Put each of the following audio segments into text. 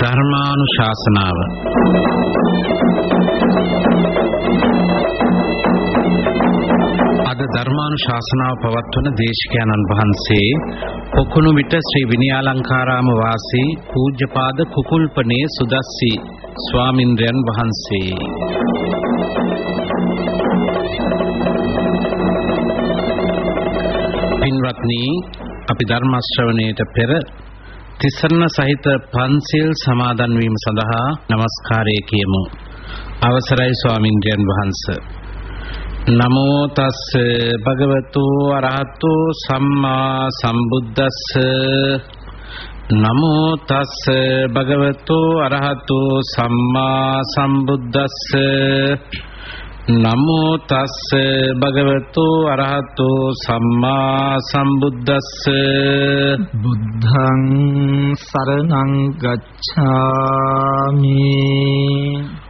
ධර්මානුශාසනාව. අද ධර්මානුශාසනාව පවත්වන දේශකයන්න් වහන්සේ පොකුණු විට ශ්‍රී විනයාලංකාරාම වාසී පූජ්‍යපාද කුකුල්පනේ සුදස්සි ස්වාමින්ද්‍රයන් වහන්සේ. පින්වත්නි අපි ධර්ම ශ්‍රවණයට පෙර තිසරණ සහිත පන්සිල් සමාදන් වීම සඳහා নমස්කාරය කියමු. අවසරයි ස්වාමින්ද්‍රයන් වහන්සේ. නමෝ තස් භගවතු අරහතු සම්මා සම්බුද්දස්ස නමෝ තස් භගවතු අරහතු සම්මා සම්බුද්දස්ස නමෝ තස්ස භගවතු අරහතු සම්මා සම්බුද්දස්ස. බුද්ධං සරණං ගච්ඡාමි.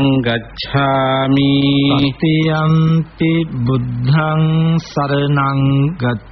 ගච්ඡාමි. තියම්පි බුද්ධං සරණං ගච්ඡාමි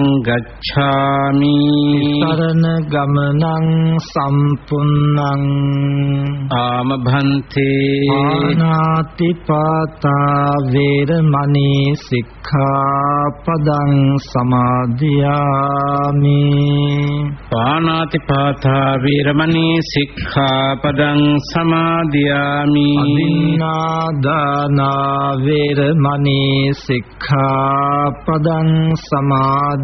ගච්ඡාමි. සරණ ගමනං සම්පුන්නං ආමභන්තේ. ආනාති පාතා වේරමණී සික්ඛාපදං සමාදියාමි. පානාති පාතා වීරමණී සික්ඛාපදං සමාදියාමි. අදින්නා දානා වේරමණී සික්ඛාපදං සමාදියාමි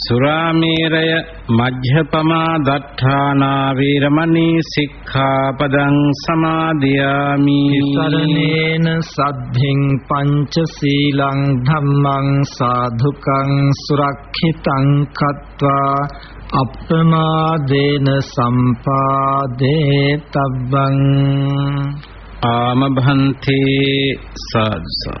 සුරාමේරය මජ්ජපමා දට්ඨානා වීරමණී සික්ඛාපදං සමාදියාමි. සරණේන සද්ධින් පංචශීලං ධම්මං සාධුකං සුරක්ෂිතං කତ୍වා අප්‍රමාදේන සම්පාදේ තබ්බං ආමභන්තේ සාදුසා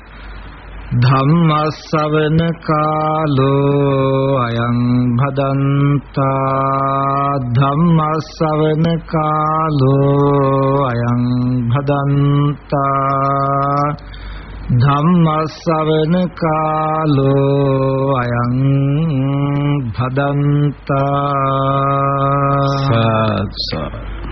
ධම්මස්සවන කාලෝ අයං භදන්තා ධම්මස්සවන කාලෝ අයං භදන්තා ධම්මස්සවන කාලෝ අයං භදන්තා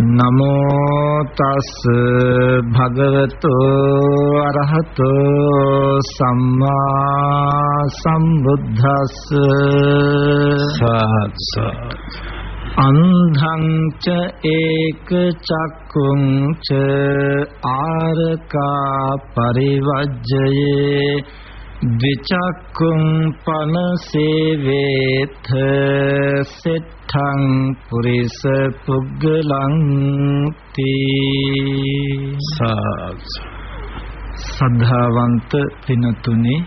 නමෝ තස් භගවතු අරහතෝ සම්මා සම්බුද්දස්ස සාත්ස අන්ධං ච ඒක චක්කුං ච ආරකා පරිවජ්ජයේ ද්විචක්කුං පනසේවේත සෙට්ඨං පුරිස පුග්ගලං තී සද්ධාවන්ත පිනතුනි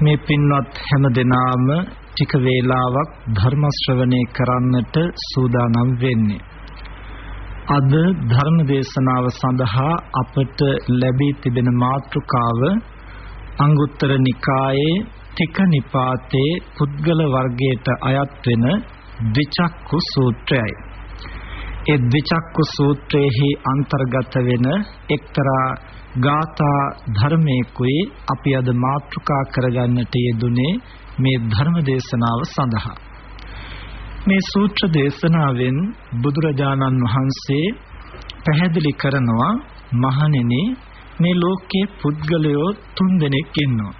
මේ පින්වත් හැම දිනාම ටික වේලාවක් ධර්ම ශ්‍රවණය කරන්නට සූදානම් වෙන්නේ. අද ධර්ම දේශනාව සඳහා අපට ලැබී තිබෙන මාතෘකාව අංගුත්තර නිකායේ තික නිපාතේ පුද්ගල වර්ගයට අයත් වෙන ද්විචක්කු සූත්‍රයයි. ඒ ද්විචක්කු සූත්‍රයේහි අන්තර්ගත වෙන එක්තරා ගාථා ධර්මයකුයි අපි අද මාතෘකා කරගන්නට යෙදුනේ මේ ධර්ම දේශනාව සඳහා මේ සූත්‍ර දේශනාවෙන් බුදුරජාණන් වහන්සේ පැහැදිලි කරනවා මහණෙනි මේ ලෝකයේ පුද්ගලයෝ තුන් දෙනෙක් ඉන්නවා.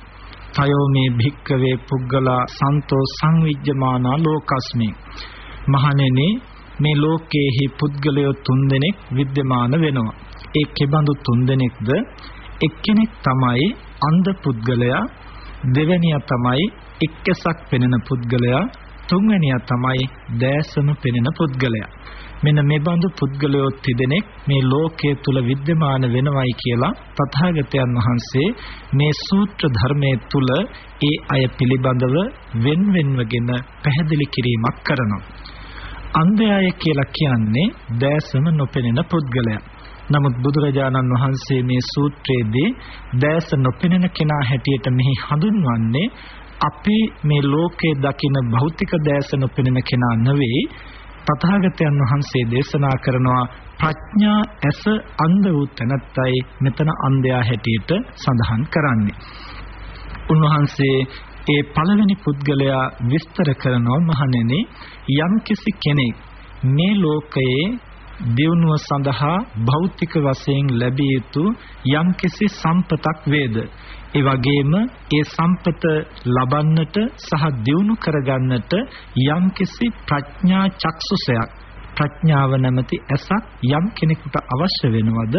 තයෝ මේ භික්කවේ පුද්ගලා සන්තෝ සංවිජ්ජමානා ලෝකස්මි. මහණෙනි මේ ලෝකයේහි පුද්ගලයෝ තුන් දෙනෙක් विद्यमान වෙනවා. ඒ කෙබඳු තුන් දෙනෙක්ද? එක්කෙනෙක් තමයි අන්ධ පුද්ගලයා, දෙවැනියා තමයි එක්කසක් පෙනෙන පුද්ගලයා තුන්වැනියා තමයි දැසම පෙනෙන පුද්ගලයා. මෙන්න මේ බඳු පුද්ගලයෝ තිදෙනෙක් මේ ලෝකයේ තුල विद्यमान වෙනවයි කියලා තථාගතයන් වහන්සේ මේ සූත්‍ර ධර්මයේ තුල ඒ අය පිළිබඳව වෙන් වෙන්වගෙන පැහැදිලි කිරීමක් කරනවා. අන්ධයාය කියලා කියන්නේ දැසම නොපෙනෙන පුද්ගලයා. නමුත් බුදුරජාණන් වහන්සේ මේ සූත්‍රයේදී දැස නොපෙනෙන කෙනා හැටියට මෙහි හඳුන්වන්නේ අපි මේ ලෝකයේ දකින භෞතික දැස නොපෙනෙන කෙනා නෙවෙයි තථාගතයන් වහන්සේ දේශනා කරනවා ප්‍රඥා ඇස අන්ධ වූ තැනැත්තයි මෙතන අන්ධයා හැටියට සඳහන් කරන්නේ. උන්වහන්සේ ඒ පළවෙනි පුද්ගලයා විස්තර කරනවා මහණෙනි යම්කිසි කෙනෙක් මේ ලෝකයේ දියුණුව සඳහා භෞතික වශයෙන් ලැබිය යුතු යම්කිසි සම්පතක් වේද ඒ වගේම ඒ සම්පත ලබන්නට සහ දියුණු කරගන්නට යම්කිසි ප්‍රඥා චක්සුසයක් ප්‍රඥාව නැමැති ඇසක් යම් කෙනෙකුට අවශ්‍ය වෙනවද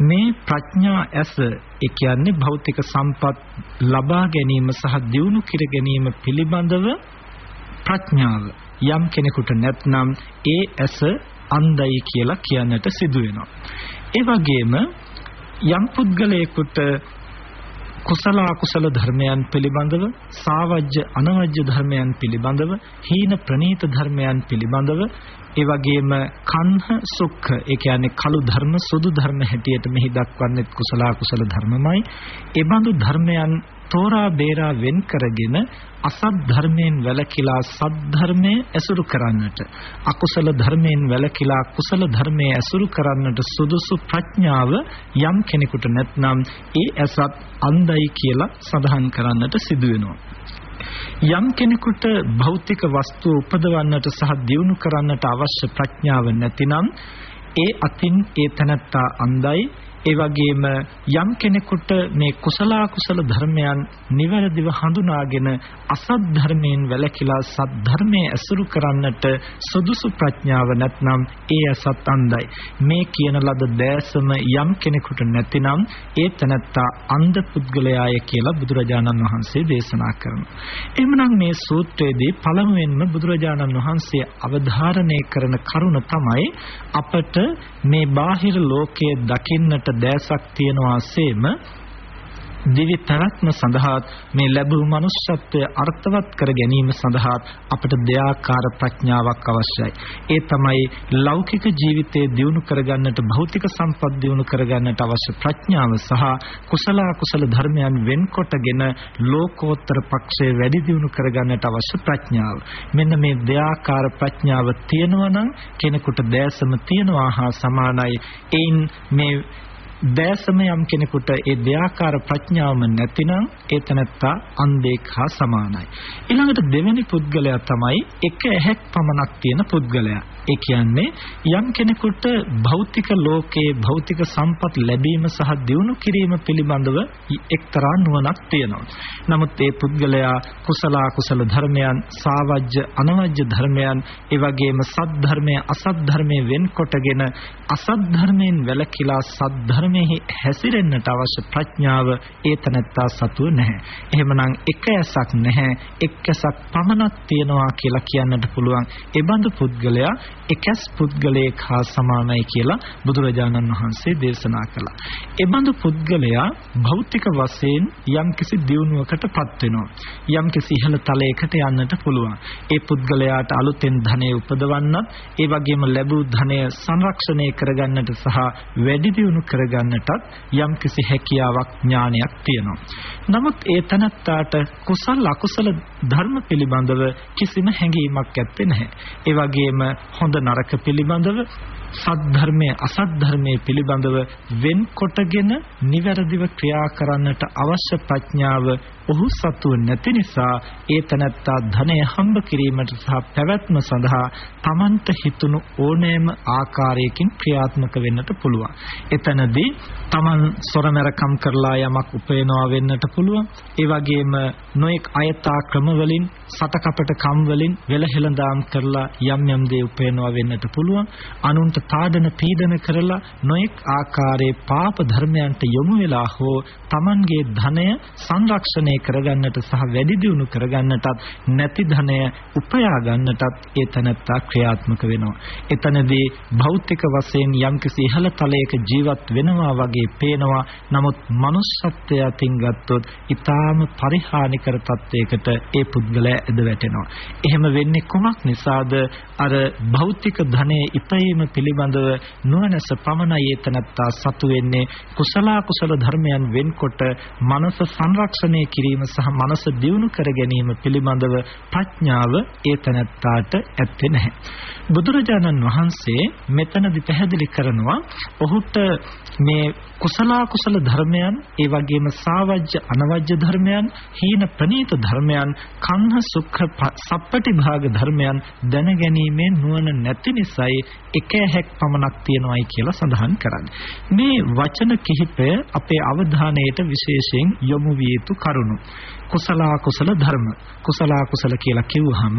මේ ප්‍රඥා ඇස ඒ කියන්නේ භෞතික සම්පත් ලබා ගැනීම සහ දියුණු කර ගැනීම පිළිබඳව ප්‍රඥාව යම් කෙනෙකුට නැත්නම් ඒ ඇස අන්ධයි කියලා කියන්නට සිදු වෙනවා. ඒ වගේම යම් පුද්ගලයෙකුට කුසල අකුසල ධර්මයන් පිළිබඳව සාවජ්‍ය අනවජ්‍ය ධර්මයන් පිළිබඳව හීන ප්‍රනීත ධර්මයන් පිළිබඳව ඒ වගේම කන්හ සුඛ ඒ කියන්නේ කළු ධර්ම සුදු ධර්ම හැටියට මෙහි දක්වන්නේ කුසල අකුසල ධර්මමයි. ඒ බඳු ධර්මයන් තෝරා බේරා වෙන් කරගෙන අසත් ධර්මයෙන් වැළකීලා සත් ධර්මයේ ඇසුරු කරන්නට අකුසල ධර්මයෙන් වැළකීලා කුසල ධර්මයේ ඇසුරු කරන්නට සුදුසු ප්‍රඥාව යම් කෙනෙකුට නැත්නම් ඒ ඇසත් අන්ධයි කියලා සඳහන් කරන්නට සිදු වෙනවා. යම් කෙනෙකුට භෞතික වස්තු උපදවන්නට සහ දියුණු කරන්නට අවශ්‍ය ප්‍රඥාව නැතිනම් ඒ අතින් ඒ තනත්තා අන්ධයි ඒ වගේම යම් කෙනෙකුට මේ කුසල කුසල ධර්මයන් නිවැරදිව හඳුනාගෙන අසත් ධර්මයෙන් වැළකීලා සත් ධර්මයේ ඇසුරු කරන්නට සුදුසු ප්‍රඥාව නැත්නම් ඒ අසත් අන්දයි. මේ කියන ලද දැසම යම් කෙනෙකුට නැතිනම් ඒ තනත්තා අන්ධ පුද්ගලයාය කියලා බුදුරජාණන් වහන්සේ දේශනා කරනවා. එහෙමනම් මේ සූත්‍රයේදී පළමුවෙන්ම බුදුරජාණන් වහන්සේ අවධාරණය කරන කරුණ තමයි අපට මේ බාහිර ලෝකයේ දකින්නට දැසක් තියනවාseම දිවි පැවැත්ම සඳහා මේ ලැබූ manussත්වය අර්ථවත් කර ගැනීම සඳහා අපට දෙආකාර ප්‍රඥාවක් අවශ්‍යයි. ඒ තමයි ලෞකික ජීවිතයේ දියුණු කරගන්නට භෞතික සම්පත් දියුණු කරගන්නට අවශ්‍ය ප්‍රඥාව සහ කුසල අකුසල ධර්මයන් වෙන්කොටගෙන ලෝකෝත්තර පක්ෂයේ වැඩි දියුණු කරගන්නට අවශ්‍ය ප්‍රඥාව. මෙන්න මේ දෙආකාර ප්‍රඥාව තියෙනවා නම් කෙනෙකුට දැසම තියනවා හා සමානයි. එයින් මේ දැසම යම් කෙනෙකුට ඒ දෙයාකාර ප්‍රඥාවම නැතිනම් ඒ තනත්තා අන්ධෙක් හා සමානයි. ඊළඟට දෙවෙනි පුද්ගලයා තමයි එක ඇහැක් පමණක් තියෙන පුද්ගලයා. ඒ කියන්නේ යම් කෙනෙකුට භෞතික ලෝකයේ භෞතික සම්පත් ලැබීම සහ දියුණු කිරීම පිළිබඳව එක්තරා නුවණක් තියෙනවා. නමුත් ඒ පුද්ගලයා කුසල අකුසල ධර්මයන්, සාවජ්‍ය අනවජ්‍ය ධර්මයන්, ඒ වගේම සත් ධර්මය අසත් ධර්මයේ වෙන්කොටගෙන අසත් ධර්මයෙන් වැළකීලා සත් ධර්මයේ හැසිරෙන්නට අවශ්‍ය ප්‍රඥාව ඒ තනත්තා සතුව නැහැ. එහෙමනම් එක ඇසක් නැහැ, එක් ඇසක් පමණක් තියනවා කියලා කියන්නට පුළුවන්. ඒ බඳු පුද්ගලයා එකස් පුද්ගලයෙක් හා සමානයි කියලා බුදුරජාණන් වහන්සේ දේශනා කළා. ඒ බඳු පුද්ගලයා භෞතික වශයෙන් යම්කිසි දියුණුවකටපත් වෙනවා. යම්කිසි ඉහළ තලයකට යන්නට පුළුවන්. ඒ පුද්ගලයාට අලුතෙන් ධනෙ උපදවන්නත්, ඒ වගේම ලැබූ ධනය සංරක්ෂණය කරගන්නට සහ වැඩි දියුණු කරගන්නටත් යම්කිසි හැකියාවක් ඥානයක් තියෙනවා. නමුත් ඒ තනත්තාට කුසල අකුසල ධර්ම පිළිබඳව කිසිම හැඟීමක් ඇත්තේ නැහැ. ඒ වගේම හොඳ නරක පිළිබඳව සත් ධර්මයේ අසත් ධර්මයේ පිළිබඳව වෙන්කොටගෙන නිවැරදිව ක්‍රියා කරන්නට අවශ්‍ය ප්‍රඥාව ඔහු සතු නැති නිසා ඒ තනත්තා ධනය හම්බ කිරීමට සහ පැවැත්ම සඳහා Tamanට හිතුණු ඕනෑම ආකාරයකින් ක්‍රියාත්මක වෙන්නට පුළුවන්. එතනදී Taman සොරමරකම් කරලා යමක් උපයනවා වෙන්නට පුළුවන්. ඒ වගේම නොඑක් අයථා ක්‍රම වලින් සතකපට කම් වලින් වෙලහෙළඳාම් කරලා යම් යම් දේ උපයනවා වෙන්නට පුළුවන්. අනුන්ට තාඩන පීඩන කරලා නොඑක් ආකාරයේ පාප ධර්මයන්ට යොමු වෙලා හෝ Tamanගේ ධනය සංරක්ෂණය කරගන්නට සහ වැඩි දියුණු කරගන්නටත් නැති ධනය උපයා ගන්නටත් ඒ තනත්තා ක්‍රියාත්මක වෙනවා. එතනදී භෞතික වශයෙන් යම්කිසි ඉහළ තලයක ජීවත් වෙනවා වගේ පේනවා. නමුත් manussත්වය අතින් ගත්තොත් ඊටාම පරිහානිකර තත්වයකට ඒ පුද්ගලයා ඇද වැටෙනවා. එහෙම වෙන්නේ කුමක් නිසාද? අර භෞතික ධනයේ ඉපයීම පිළිබඳව නුවණැස පමණයි ඒ තනත්තා සතු වෙන්නේ කුසල කුසල ධර්මයන් වෙන්කොට මනස සංරක්ෂණය කිරීම කිරීම සහ මනස දියුණු කර ගැනීම පිළිබඳව ප්‍රඥාව ඒ තැනැත්තාට ඇත්තේ නැහැ. බුදුරජාණන් වහන්සේ මෙතනදි පැහැදිලි කරනවා ඔහුට මේ කුසල කුසල ධර්මයන් ඒ වගේම සාවජ්‍ය අනවජ්‍ය ධර්මයන් හීන ප්‍රනීත ධර්මයන් කන්හ සුඛ සප්පටි භාග ධර්මයන් දැනගැනීමේ නුවණ නැති නිසායි එක හැක් පමණක් තියනවායි කියලා සඳහන් කරන්නේ. මේ වචන කිහිපය අපේ අවධානයට විශේෂයෙන් යොමු විය යුතු කරුණු. කුසල කුසල ධර්ම. කුසල කුසල කියලා කිව්වහම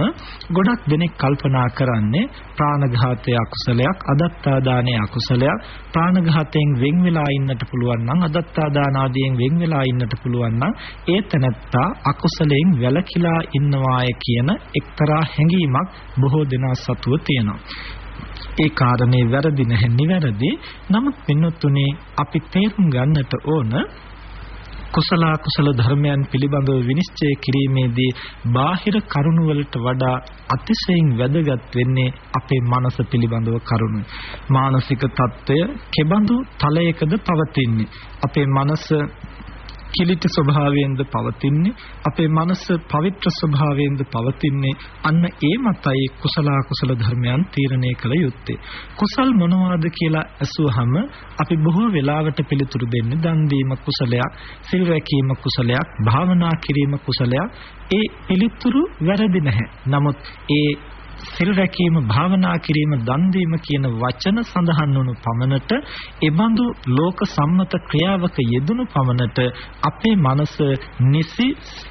ගොඩක් දෙනෙක් කල්පනා කරන්නේ ප්‍රාණඝාතය අකුසලයක්, අදත්තා දානය අකුසලයක්. ප්‍රාණඝාතයෙන් වෙන් වෙලා ඉන්නට පුළුවන් නම් අදත්තා දාන ආදියෙන් වෙන් වෙලා ඉන්නට පුළුවන් නම් ඒ තැනත්තා අකුසලයෙන් වැළකීලා ඉන්නවාය කියන එක්තරා හැඟීමක් බොහෝ දෙනා සතුව තියෙනවා. ඒ කාරණේ වැරදි නැහැ නිවැරදි. නමුත් පින්නතුනේ අපි තේරුම් ගන්නට ඕන කුසල කුසල ධර්මයන් පිළිබඳව විනිශ්චය කිරීමේදී බාහිර කරුණු වලට වඩා අතිශයින් වැදගත් වෙන්නේ අපේ මනස පිළිබඳව කරුණු. මානසික తত্ত্বය කෙබඳු තලයකද පවතින්නේ? අපේ මනස කිලිට ස්වභාවයෙන්ද පවතින්නේ අපේ මනස පවිත්‍ර ස්වභාවයෙන්ද පවතින්නේ අන්න ඒ මතයි කුසල කුසල ධර්මයන් තීරණය කළ යුත්තේ. කුසල් මොනවාද කියලා අසුවහම අපි බොහෝ වෙලාවට පිළිතුරු දෙන්නේ දන් දීම කුසලයක් සිල් රැකීම කුසලයක් භාවනා කිරීම කුසලයක්. ඒ පිළිතුරු වැරදි නැහැ. නමුත් ඒ සිල් රැකීම භාවනා කිරීම දන් දීම කියන වචන සඳහන් වුණු පමණට එබඳු ලෝක සම්මත ක්‍රියාවක යෙදුණු පමණට අපේ මනස නිසි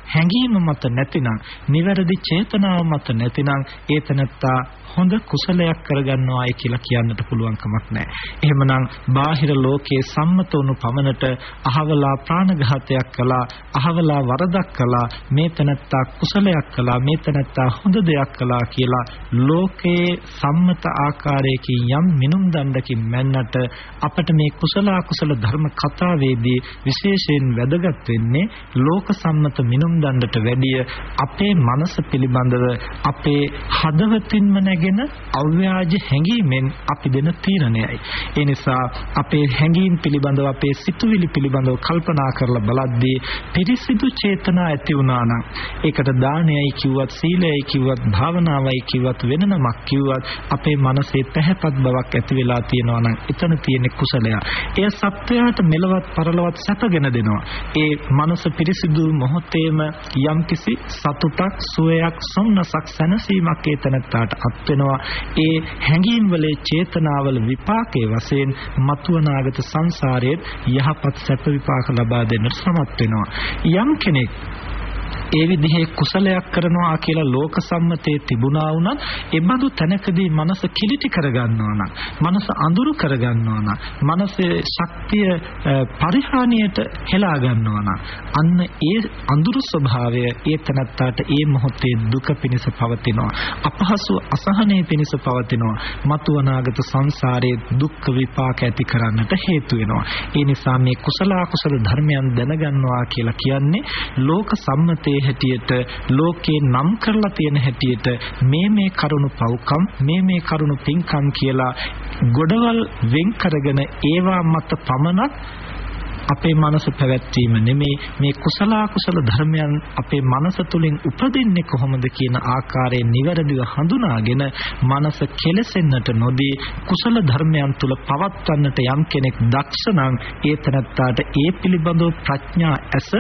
හැඟීම මත නැතිනම් නිවැරදි චේතනාව මත නැතිනම් ඒතනත්තා හොඳ කුසලයක් කරගන්නවායි කියලා කියන්නට පුළුවන් කමක් නැහැ. එහෙමනම් බාහිර ලෝකයේ සම්මත වුණු පමණට අහවලා ප්‍රාණඝාතයක් කළා, අහවලා වරදක් කළා, මේ තනත්තා කුසලයක් කළා, මේ තනත්තා හොඳ දෙයක් කළා කියලා ලෝකයේ සම්මත ආකාරයකින් යම් මිනුම් දණ්ඩකින් මැන්නට අපට මේ කුසල අකුසල ධර්ම කතාවේදී විශේෂයෙන් වැදගත් වෙන්නේ ලෝක සම්මත මිනුම් දණ්ඩට වැඩිය අපේ මනස පිළිබඳව අපේ හදවතින්ම නැගෙන අව්‍යාජ හැඟීමෙන් අපි දෙන තීරණයයි. ඒ නිසා අපේ හැඟීම් පිළිබඳව අපේ සිතුවිලි පිළිබඳව කල්පනා කරලා බලද්දී පිරිසිදු චේතනා ඇති වුණා නම් ඒකට දානයයි කිව්වත් සීලයයි කිව්වත් භාවනාවයි කිව්වත් වෙන නමක් කිව්වත් අපේ මනසේ පැහැපත් බවක් ඇති වෙලා තියෙනවා නම් එතන තියෙන කුසලය. එය සත්‍යයට මෙලවත් පරලවත් සැපගෙන දෙනවා. ඒ මනස පිරිසිදු මොහොතේම යම්කිසි සතුටක් සුවයක් සොම්නසක් සැනසීමක් ඒ තැනට අත් වෙනවා. ඒ හැඟීම් වලේ චේතනාවල විපාකයේ වශයෙන් මතුවනාගත සංසාරයේ යහපත් සැප විපාක ලබා දෙන්නට සමත් වෙනවා. යම් කෙනෙක් ඒ විදිහේ කුසලයක් කරනවා කියලා ලෝක සම්මතයේ තිබුණා වුණත් ඒ බඳු තැනකදී මනස කිලිටි කරගන්නවා නම් මනස අඳුරු කරගන්නවා නම් මනසේ ශක්තිය පරිහානියට හෙලා ගන්නවා නම් අන්න ඒ අඳුරු ස්වභාවය ඒ තැනත්තාට ඒ මොහොතේ දුක පිණිස පවතිනවා. අපහසු අසහනයේ පිණිස පවතිනවා. මතු අනාගත සංසාරයේ දුක් විපාක ඇති කරන්නට හේතු වෙනවා. ඒ නිසා මේ කුසල අකුසල ධර්මයන් දැනගන්නවා කියලා කියන්නේ ලෝක සම්මතයේ හැටියට ලෝකේ නම් කරලා තියෙන හැටියට මේ මේ කරුණු පව්කම් මේ මේ කරුණු පින්කම් කියලා ගොඩවල් වෙන් කරගෙන ඒවා මත පමණක් අපේ මනස පැවැත්වීම නෙමේ මේ කුසල කුසල ධර්මයන් අපේ මනස තුලින් උපදින්නේ කොහොමද කියන ආකාරයෙන් නිවැරදිව හඳුනාගෙන මනස කෙලසෙන්නට නොදී කුසල ධර්මයන් තුල පවත්වන්නට යම් කෙනෙක් දක්ෂ නම් ඒ තනත්තාට ඒ පිළිබඳව ප්‍රඥා ඇස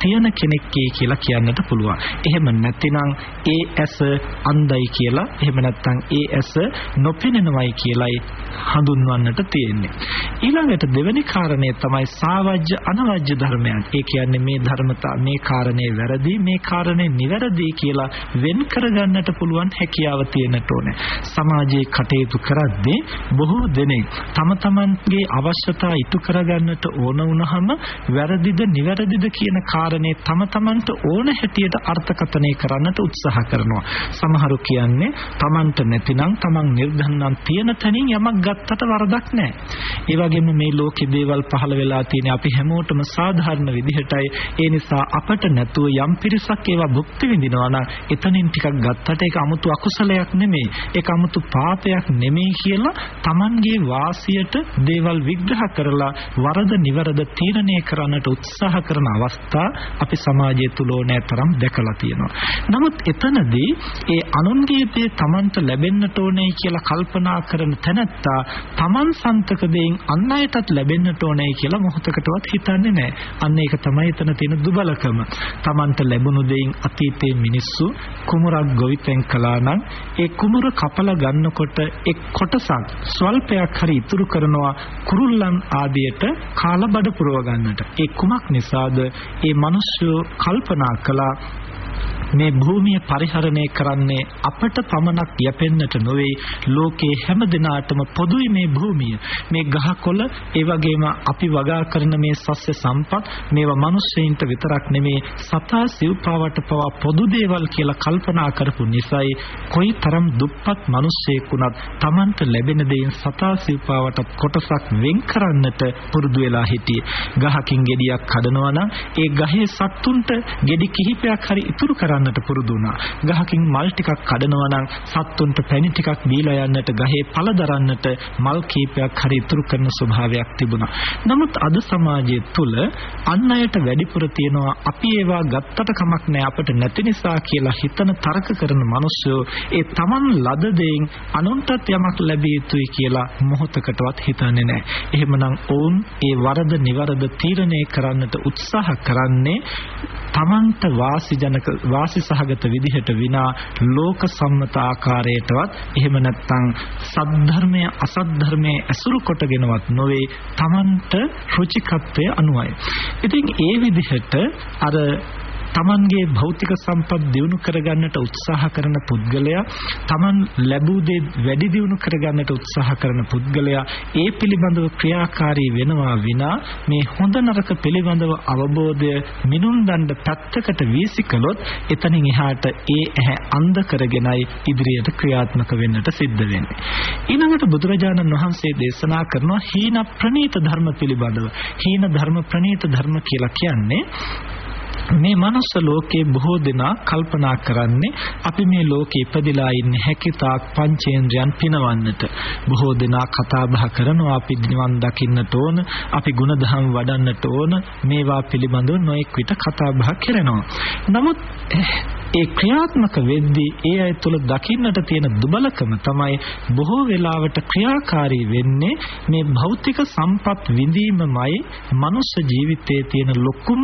තියෙන කෙනෙක් කියලා කියන්නට පුළුවන්. එහෙම නැතිනම් ඒ ඇස අන්ධයි කියලා එහෙම නැත්නම් ඒ ඇස නොපෙනෙනවයි කියලයි හඳුන්වන්නට තියෙන්නේ. ඊළඟට දෙවෙනි කාරණය තමයි සාවජ්‍ය අනවජ්‍ය ධර්මයන්. ඒ කියන්නේ මේ ධර්මතා මේ කාරණේ වැරදි මේ කාරණේ නිවැරදි කියලා වෙන් කරගන්නට පුළුවන් හැකියාව තියෙනට ඕනේ. සමාජයේ කටයුතු කරද්දී බොහෝ දෙනෙක් තම තමන්ගේ අවශ්‍යතා ඉටු කරගන්නට ඕන වුණාම වැරදිද නිවැරදිද කියන කාරණේ තම තමන්ට ඕන හැටියට අර්ථකථනය කරන්නට උත්සාහ කරනවා. සමහරු කියන්නේ තමන්ට නැතිනම් තමන් නිර්ධන්නම් තියෙන තැනින් යමක් ගත්තට වරදක් නැහැ. ඒ වගේම මේ ලෝකේ දේවල් පහළ වෙලා තියෙන අපි අපි හැමෝටම සාධාරණ විදිහටයි ඒ නිසා අපට නැතුව යම් පිරිසක් ඒවා භුක්ති විඳිනවා නම් එතනින් ටිකක් ගත්තට ඒක 아무තු අකුසලයක් නෙමෙයි ඒක 아무තු පාපයක් නෙමෙයි කියලා Tamanගේ වාසියට දේවල් විග්‍රහ කරලා වරද නිවරද තීරණය කරන්නට උත්සාහ කරන අවස්ථා අපි සමාජය තුල නැතරම් දැකලා තියෙනවා. නමුත් එතනදී ඒ අනුන්ගේ දේ Tamanට ලැබෙන්නට ඕනේ කියලා කල්පනා කරන තැනැත්තා Taman සන්තක දෙයින් අන් අයටත් ලැබෙන්නට ඕනේ කියලා මොහොතකට මොහොතකටවත් හිතන්නේ නැහැ. අන්න ඒක තමයි එතන තියෙන දුබලකම. තමන්ට ලැබුණු දෙයින් අතීතයේ මිනිස්සු කුමරක් ගොවිතැන් කළා නම් ඒ කුමර කපලා ගන්නකොට එක් කොටසක් ස්වල්පයක් හරි ඉතුරු කරනවා කුරුල්ලන් ආදියට කාලා බඩ පුරව ගන්නට. ඒ කුමක් නිසාද? ඒ මිනිස්සු කල්පනා කළා මේ භූමිය පරිහරණය කරන්නේ අපට පමණක් යැපෙන්නට නොවේ. ලෝකේ හැම දිනාටම පොදුයි මේ භූමිය. මේ ගහකොළ ඒ වගේම අපි වගා කරන මේ සස්්‍ය සම්පත් මේවා මිනිස්සෙයින්ට විතරක් නෙමේ සතා සිව්පාවට පවා පොදු දේවල් කියලා කල්පනා කරපු නිසායි කොයිතරම් දුප්පත් මිනිස්සෙකුණත් Tamanට ලැබෙන දේෙන් සතා සිව්පාවට කොටසක් වෙන් කරන්නට පුරුදු වෙලා හිටියේ. ගහකින් ගෙඩියක් කඩනවා නම් ඒ ගහේ සත්තුන්ට ගෙඩි කිහිපයක් හරි ඉතුරු කරන්න කරන්නට පුරුදු වුණා. ගහකින් මල් ටිකක් කඩනවා නම් සත්තුන්ට පැණි ටිකක් දීලා යන්නට ගහේ පළ දරන්නට මල් කීපයක් හරි ඉතුරු කරන ස්වභාවයක් තිබුණා. නමුත් අද සමාජය තුළ අන් අයට වැඩිපුර තියෙනවා අපි ඒවා ගත්තට කමක් නැහැ අපිට නැති නිසා කියලා හිතන තර්ක කරන මිනිස්සු ඒ Taman ලද දෙයින් අනුන්ටත් යමක් ලැබිය යුතුයි කියලා මොහොතකටවත් හිතන්නේ නැහැ. එහෙමනම් ඔවුන් ඒ වරද නිවරද තීරණය කරන්නට උත්සාහ කරන්නේ Tamanට වාසිජනක වාසි සහගත විදිහට විනා ලෝක සම්මත ආකාරයටවත් එහෙම නැත්නම් සද්ධර්මය අසද්ධර්මයේ ඇසුරු කොටගෙනවත් නොවේ Tamanට රුචිකත්වය අනුවයි. ඉතින් ඒ විදිහට අර Tamanගේ භෞතික සම්පත් දියුණු කරගන්නට උත්සාහ කරන පුද්ගලයා Taman ලැබූ දේ වැඩි දියුණු කරගන්නට උත්සාහ කරන පුද්ගලයා ඒ පිළිබඳව ක්‍රියාකාරී වෙනවා විනා මේ හොඳ නරක පිළිබඳව අවබෝධය මිනුම් දණ්ඩ පැත්තකට වීසිකලොත් එතනින් එහාට ඒ ඇහැ අන්ධ කරගෙනයි ඉදිරියට ක්‍රියාත්මක වෙන්නට සිද්ධ වෙන්නේ. ඊළඟට බුදුරජාණන් වහන්සේ දේශනා කරනවා හීන ප්‍රනීත ධර්ම පිළිබඳව. හීන ධර්ම ප්‍රනීත ධර්ම කියලා කියන්නේ මේ මනුස්ස ලෝකේ බොහෝ දෙනා කල්පනා කරන්නේ අපි මේ ලෝකේ ඉපදිලා ඉන්නේ හැකිතාක් පංචේන්ද්‍රයන් පිනවන්නට. බොහෝ දෙනා කතා බහ කරනවා අපි නිවන් දකින්නට ඕන අපි ಗುಣධම් වඩන්නට ඕන මේවා පිළිබඳව නොඑක් විට කතා බහ කරනවා. නමුත් ඒ ක්‍රියාත්මක වෙද්දී ඒ අය තුළ දකින්නට තියෙන දුබලකම තමයි බොහෝ වෙලාවට ක්‍රියාකාරී වෙන්නේ මේ භෞතික සම්පත් විඳීමමයි මනුෂ්‍ය ජීවිතයේ තියෙන ලොකුම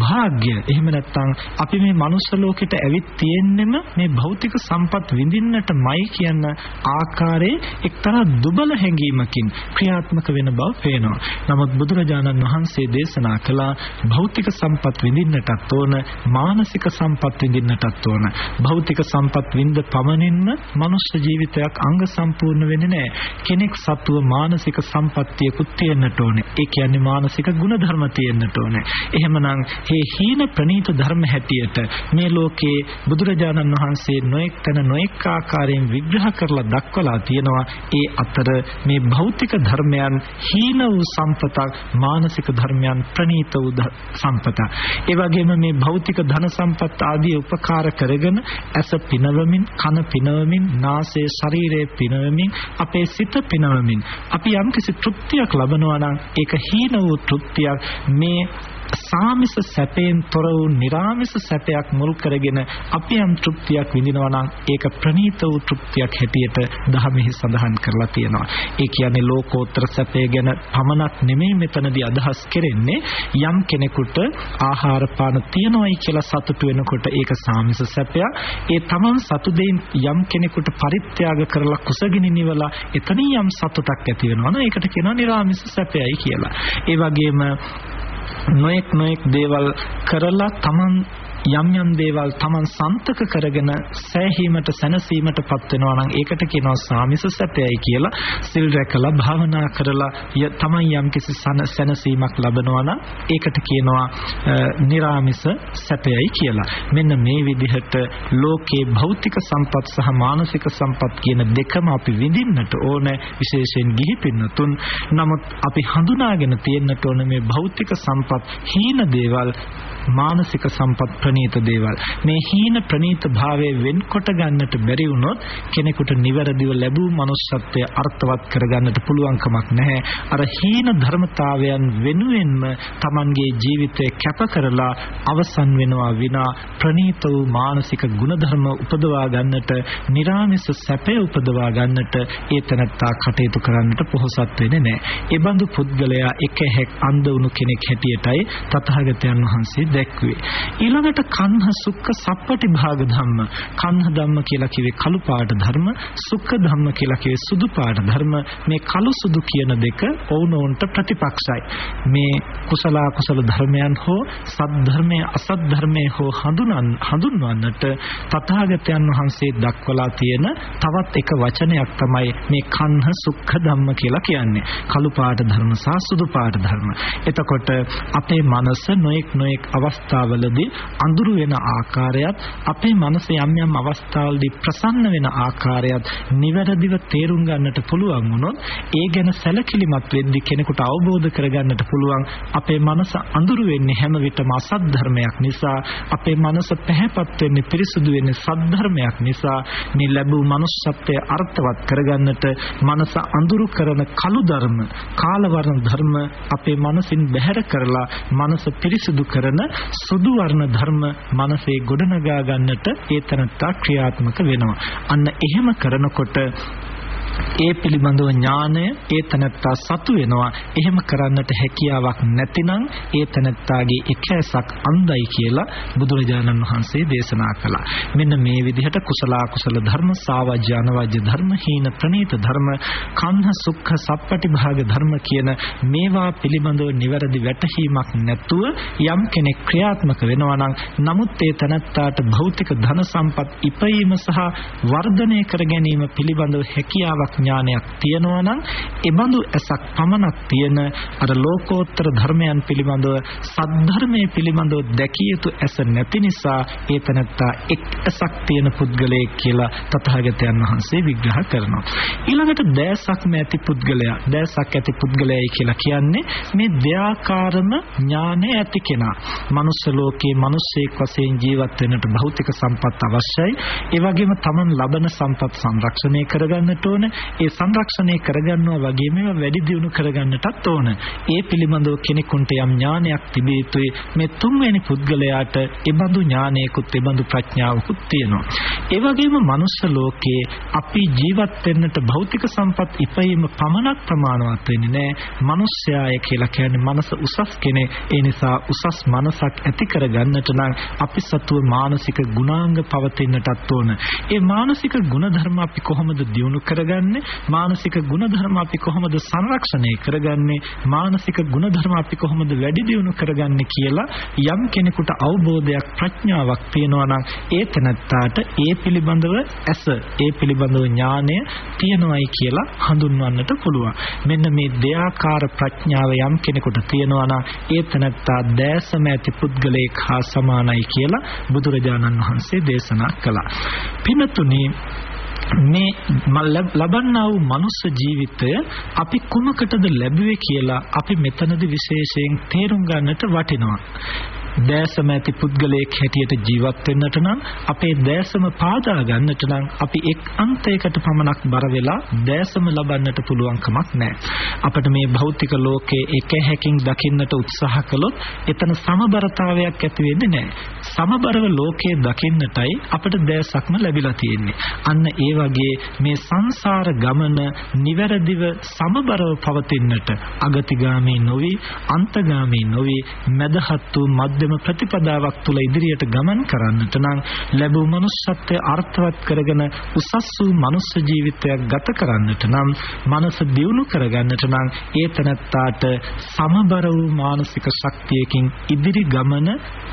භාග්ය එහෙම නැත්නම් අපි මේ මනුස්ස ලෝකෙට ඇවිත් තියෙන්නෙම මේ භෞතික සම්පත් විඳින්නටමයි කියන ආකාරයේ එක්තරා දුබල හැඟීමකින් ක්‍රියාත්මක වෙන බව පේනවා. නමුත් බුදුරජාණන් වහන්සේ දේශනා කළ භෞතික සම්පත් විඳින්නටත් ඕන මානසික සම්පත් විඳින්නටත් ඕන. භෞතික සම්පත් විඳ පමණින්ම මනුස්ස ජීවිතයක් අංග සම්පූර්ණ වෙන්නේ නැහැ. කෙනෙක් සත්ව මානසික සම්පත්තියකුත් තියෙන්නට ඕනේ. ඒ කියන්නේ මානසික ගුණධර්ම තියෙන්නට ඕනේ. එහෙම එහෙමනම් මේ හීන ප්‍රනීත ධර්ම හැටියට මේ ලෝකේ බුදුරජාණන් වහන්සේ නොඑක් තැන නොඑක් ආකාරයෙන් විග්‍රහ කරලා දක්වලා තියෙනවා. ඒ අතර මේ භෞතික ධර්මයන් හීන වූ සම්පතක් මානසික ධර්මයන් ප්‍රනීත වූ සම්පතක්. ඒ වගේම මේ භෞතික ධන සම්පත් ආදී උපකාර කරගෙන ඇස පිනවමින් කන පිනවමින් නාසය ශරීරය පිනවමින් අපේ සිත පිනවමින් අපි යම්කිසි තෘප්තියක් ලබනවා නම් ඒක හීන වූ තෘප්තියක්. මේ සාමිස සැපයෙන් තොර වූ නිර්ාමිස සැපයක් මුල් කරගෙන අපි යම් තෘප්තියක් විඳිනවා නම් ඒක ප්‍රණීත වූ තෘප්තියක් හැටියට ධර්මෙහි සඳහන් කරලා තියෙනවා. ඒ කියන්නේ ලෝකෝත්තර සැපය ගැන පමණක් නෙමෙයි මෙතනදී අදහස් කරන්නේ යම් කෙනෙකුට ආහාර පාන තියනවායි කියලා සතුටු වෙනකොට ඒක සාමිස සැපයක්. ඒ තමන් සතු දෙයින් යම් කෙනෙකුට පරිත්‍යාග කරලා කුසගිනි නිවලා එතනින් යම් සතුටක් ඇති වෙනවා නේද? ඒකට කියනවා නිර්ාමිස සැපයයි කියලා. ඒ වගේම නොඑක් නොඑක් දේවල් කරලා තමන් යම් යම් දේවල් Taman සන්තක කරගෙන සෑහීමට සැනසීමටපත් වෙනවා නම් ඒකට කියනවා සාමිස සැපයයි කියලා. සිල් රැකලා භාවනා කරලා Taman යම් කිසි සැනසීමක් ලබනවා නම් ඒකට කියනවා निराமிස සැපයයි කියලා. මෙන්න මේ විදිහට ලෝකේ භෞතික සම්පත් සහ මානසික සම්පත් කියන දෙකම අපි විඳින්නට ඕන. විශේෂයෙන් ගිහි පින්නතුන්. නමුත් අපි හඳුනාගෙන තියෙන්නට ඕන මේ භෞතික සම්පත් හීන දේවල් මානසික සම්පත් ප්‍රනීත දේවල්. මේ හීන ප්‍රනීත භාවයේ වෙන්කොට ගන්නට බැරි වුණොත් කෙනෙකුට නිවැරදිව ලැබූ manussත්වය අර්ථවත් කරගන්නට පුළුවන්කමක් නැහැ. අර හීන ධර්මතාවයන් වෙනුවෙන්ම Tamanගේ ජීවිතය කැප කරලා අවසන් වෙනවා විනා ප්‍රනීත වූ මානසික ගුණධර්ම උපදවා ගන්නට निराமிස සැපය උපදවා ගන්නට ඒ තනත්තා කටයුතු කරන්නට පොහොසත් වෙන්නේ නැහැ. ඒ බඳු පුද්ගලයා එක හැක් අන්ධ වුණු කෙනෙක් හැටියටයි තථාගතයන් වහන්සේ දැක්වේ. ඊළඟට කන්හ සුක්ඛ සප්පටි භාග ධම්ම. කන්හ ධම්ම කියලා කිව්වේ කළු පාට ධර්ම, සුක්ඛ ධම්ම කියලා කිව්වේ සුදු පාට ධර්ම. මේ කළු සුදු කියන දෙක ඔවුනොවුන්ට ප්‍රතිපක්ෂයි. මේ කුසල කුසල ධර්මයන් හෝ සත් ධර්මයේ අසත් ධර්මයේ හෝ හඳුනන් හඳුන්වන්නට තථාගතයන් වහන්සේ දක්වලා තියෙන තවත් එක වචනයක් තමයි මේ කන්හ සුක්ඛ ධම්ම කියලා කියන්නේ. කළු පාට ධර්ම සහ සුදු පාට ධර්ම. එතකොට අපේ මනස නොඑක් නොඑක් අවස්ථාවලදී අඳුරු වෙන ආකාරයත් අපේ මනස යම් යම් අවස්ථාවලදී ප්‍රසන්න වෙන ආකාරයත් නිවැරදිව තේරුම් ගන්නට පුළුවන් වුණොත් ඒ ගැන සැලකිලිමත් වෙද්දී කෙනෙකුට අවබෝධ කරගන්නට පුළුවන් අපේ මනස අඳුරු වෙන්නේ හැම විටම අසත් ධර්මයක් නිසා අපේ මනස පැහැපත් වෙන්නේ පිරිසුදු වෙන්නේ සත් ධර්මයක් නිසා මේ ලැබූ manussත්වයේ අර්ථවත් කරගන්නට මනස අඳුරු කරන කළු ධර්ම කාලවර්ණ ධර්ම අපේ මනසින් බැහැර කරලා මනස පිරිසුදු කරන සුදු වර්ණ ධර්ම මනසේ ගොඩනගා ගන්නට ඒ තනත්තා ක්‍රියාත්මක වෙනවා. අන්න එහෙම කරනකොට ඒ පිළිබඳව ඥානය ඒ තනත්තා සතු වෙනවා. එහෙම කරන්නට හැකියාවක් නැතිනම් ඒ තනත්තාගේ එක ඇසක් අන්ධයි කියලා බුදුරජාණන් වහන්සේ දේශනා කළා. මෙන්න මේ විදිහට කුසල කුසල ධර්ම, සාවජ්‍ය අනවජ්‍ය ධර්ම, හීන ප්‍රනීත ධර්ම, කන්හ සුඛ සප්පටිභාග ධර්ම කියන මේවා පිළිබඳව නිවැරදි වැටහීමක් නැතුව යම් කෙනෙක් ක්‍රියාත්මක වෙනවා නම් නමුත් ඒ තනත්තාට භෞතික ධන සම්පත් ඉපයීම සහ වර්ධනය කර ගැනීම පිළිබඳව හැකියාවක් ඥානයක් තියෙනවා නම් එබඳු ඇසක් පමණක් තියෙන අර ලෝකෝත්තර ධර්මයන් පිළිබඳව සද්ධර්මයේ පිළිබඳව දැකිය යුතු ඇස නැති නිසා ඒ තනත්තා එක් ඇසක් තියෙන පුද්ගලයෙක් කියලා තථාගතයන් වහන්සේ විග්‍රහ කරනවා. ඊළඟට දැසක්ම ඇති පුද්ගලයා දැසක් ඇති පුද්ගලයයි කියලා කියන්නේ මේ දෙයාකාරම ඥානය ඇති කෙනා. මනුස්ස ලෝකයේ මිනිස්සෙක් වශයෙන් ජීවත් වෙන්නට භෞතික සම්පත් අවශ්‍යයි. ඒ වගේම Taman ලබන සම්පත් සංරක්ෂණය කරගන්නට ඕන. ඒ සංරක්ෂණය කරගන්නවා වගේම ඒවා වැඩි දියුණු කරගන්නටත් ඕන. ඒ පිළිබඳව කෙනෙකුට යම් ඥානයක් තිබිය යුතුයි. මේ තුන්වැනි පුද්ගලයාට ඒබඳු ඥානයකුත් ඒබඳු ප්‍රඥාවකුත් තියෙනවා. ඒ වගේම මනුස්ස ලෝකයේ අපි ජීවත් වෙන්නට භෞතික සම්පත් ඉපයීම පමණක් ප්‍රමාණවත් වෙන්නේ නැහැ. මිනිස්යාය කියලා කියන්නේ මනස උසස් කෙනෙක්. ඒ නිසා උසස් මනසක් ඇති කරගන්නට නම් අපි සතුව මානසික ගුණාංග පවතින්නටත් ඕන. ඒ මානසික ගුණධර්ම අපි කොහොමද දියුණු කරගන්නේ? මානසික ගුණධර්ම අපි කොහොමද සංරක්ෂණය කරගන්නේ? මානසික ගුණධර්ම අපි කොහොමද වැඩි දියුණු කරගන්නේ කියලා යම් කෙනෙකුට අවබෝධයක් ප්‍රඥාවක් තියෙනවා නම් ඒ තැනත්තාට ඒ පිළිබඳව ඇස ඒ පිළිබඳව ඥානය තියෙනවයි කියලා හඳුන්වන්නට පුළුවන්. මෙන්න මේ දෙයාකාර ප්‍රඥාව යම් කෙනෙකුට තියෙනවා නම් ඒ තැනත්තා දැසම ඇති පුද්ගලයෙක් හා සමානයි කියලා බුදුරජාණන් වහන්සේ දේශනා කළා. පින්තුනි මේ ලබන්නා වූ මනුස්ස ජීවිතය අපි කුමකටද ලැබුවේ කියලා අපි මෙතනදී විශේෂයෙන් තේරුම් ගන්නට වටිනවා. දැසම ඇති පුද්ගලයෙක් හැටියට ජීවත් වෙන්නට නම් අපේ දැසම පාදා ගන්නට නම් අපි එක් අන්තයකට පමණක් බර වෙලා දැසම ලබන්නට පුළුවන් කමක් නැහැ. අපිට මේ භෞතික ලෝකයේ එක හැකින් දකින්නට උත්සාහ කළොත් එතන සමබරතාවයක් ඇති වෙන්නේ නැහැ. සමබරව ලෝකයේ දකින්නටයි අපිට දැසක්ම ලැබිලා තියෙන්නේ. අන්න ඒ වගේ මේ සංසාර ගමන නිවැරදිව සමබරව පවතින්නට අගතිගාමී නොවි අන්තගාමී නොවි මදහත් වූ මධ්‍ය මධ්‍යම ප්‍රතිපදාවක් තුල ඉදිරියට ගමන් කරන්නට නම් ලැබූ manussත්වය අර්ථවත් කරගෙන උසස් වූ මනුස්ස ජීවිතයක් ගත කරන්නට නම් මනස දියුණු කරගන්නට නම් ඒ තනත්තාට සමබර වූ මානසික ශක්තියකින් ඉදිරි ගමන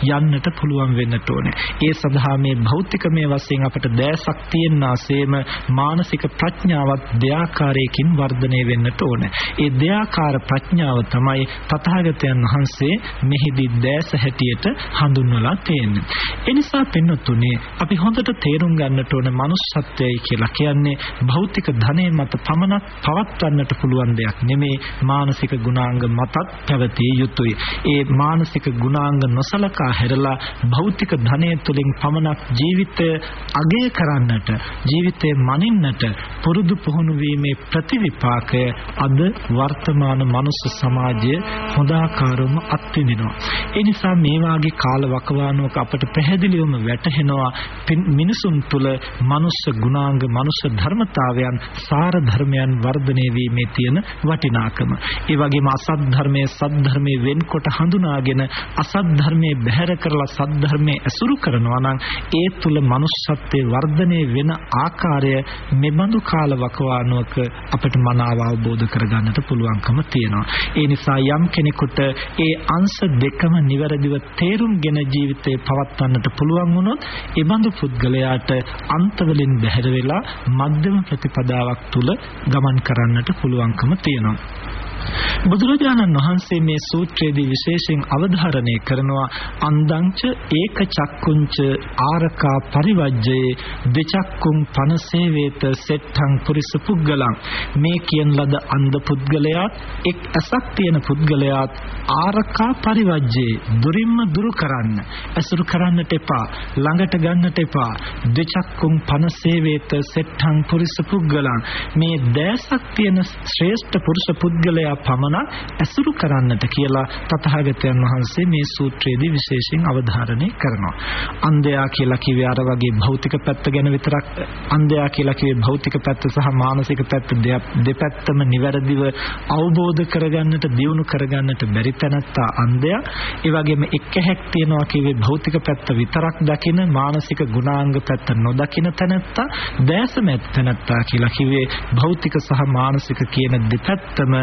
යන්නට පුළුවන් වෙන්නට ඕනේ. ඒ සඳහා මේ භෞතිකමය වශයෙන් අපට දෑසක් තියෙනාseම මානසික ප්‍රඥාවත් දෙආකාරයකින් වර්ධනය වෙන්නට ඕනේ. ඒ දෙආකාර ප්‍රඥාව තමයි තථාගතයන් වහන්සේ මෙහිදී දැස හැටි හැටියට හඳුන්වලා තියෙන්නේ. ඒ නිසා පින්නතුනේ අපි හොඳට තේරුම් ගන්නට ඕන manussත්වයයි කියලා කියන්නේ භෞතික ධනය මත පමණක් පවත්වන්නට පුළුවන් දෙයක් නෙමේ මානසික ගුණාංග මතත් පැවතිය යුතුයි. ඒ මානසික ගුණාංග නොසලකා හැරලා භෞතික ධනය තුලින් පමණක් ජීවිතය අගය කරන්නට ජීවිතය මනින්නට පුරුදු පුහුණු වීමේ ප්‍රතිවිපාකය අද වර්තමාන මනුස්ස සමාජය හොදාකාරවම අත්විඳිනවා. ඒ නිසා මේ වාගේ කාල වකවානුවක අපට පැහැදිලිවම වැටහෙනවා මිනිසුන් තුළ මනුස්ස ගුණාංග මනුස්ස ධර්මතාවයන් සාර ධර්මයන් වර්ධනය වීමේ තියෙන වටිනාකම. ඒ වගේම අසත් ධර්මයේ සත් ධර්මයේ වෙන්කොට හඳුනාගෙන අසත් ධර්මයේ බැහැර කරලා සත් ධර්මයේ ඇසුරු කරනවා නම් ඒ තුළ manussත්වයේ වර්ධනය වෙන ආකාරය මෙබඳු කාල වකවානුවක අපිට මනාව අවබෝධ කරගන්නට පුළුවන්කම තියෙනවා. ඒ නිසා යම් කෙනෙකුට ඒ අංශ දෙකම නිවැරදිව තේරුම්ගෙන ජීවිතේ පවත්වන්නට පුළුවන් වුණොත් ඒ බඳු පුද්ගලයාට අන්තවලින් බැහැර වෙලා මධ්‍යම ප්‍රතිපදාවක් තුල ගමන් කරන්නට පුළුවන්කම තියෙනවා. බුදුරජාණන් වහන්සේ මේ සූත්‍රයේදී විශේෂයෙන් අවධාරණය කරනවා අන්දංච ඒක චක්කුංච ආරකා පරිවජ්ජේ දෙචක්කුම් පනසේවේත සෙට්ටං පුරිස පුද්ගලං. මේ කියන ලද අන්ධ පුද්ගලයාත් එක් ඇසක් තියෙන පුද්ගලයාත් ආරකා පරිවජ්ජේ දුරින්ම දුරු කරන්න ඇසුරු කරන්නට එපා ළඟට ගන්නට එපා. දෙචක්කුම් පනසේවේත සෙට්ටං පුරිස පුද්ගලං. මේ දැසක් තියෙන ශ්‍රේෂ්ඨ පුරුෂ පුද්ගලයා පුද්ගලයා පමණක් ඇසුරු කරන්නට කියලා තථාගතයන් වහන්සේ මේ සූත්‍රයේදී විශේෂයෙන් අවධාරණය කරනවා. අන්ධයා කියලා කිව්වේ අර වගේ භෞතික පැත්ත ගැන විතරක් අන්ධයා කියලා කිව්වේ භෞතික පැත්ත සහ මානසික පැත්ත දෙපැත්තම නිවැරදිව අවබෝධ කරගන්නට දියුණු කරගන්නට බැරි තැනත්තා අන්ධයා ඒ වගේම එක් හැක් තියනවා කිව්වේ භෞතික පැත්ත විතරක් දකින මානසික ගුණාංග පැත්ත නොදකින තැනත්තා දැසම තැනත්තා කියලා කිව්වේ භෞතික සහ මානසික කියන දෙපැත්තම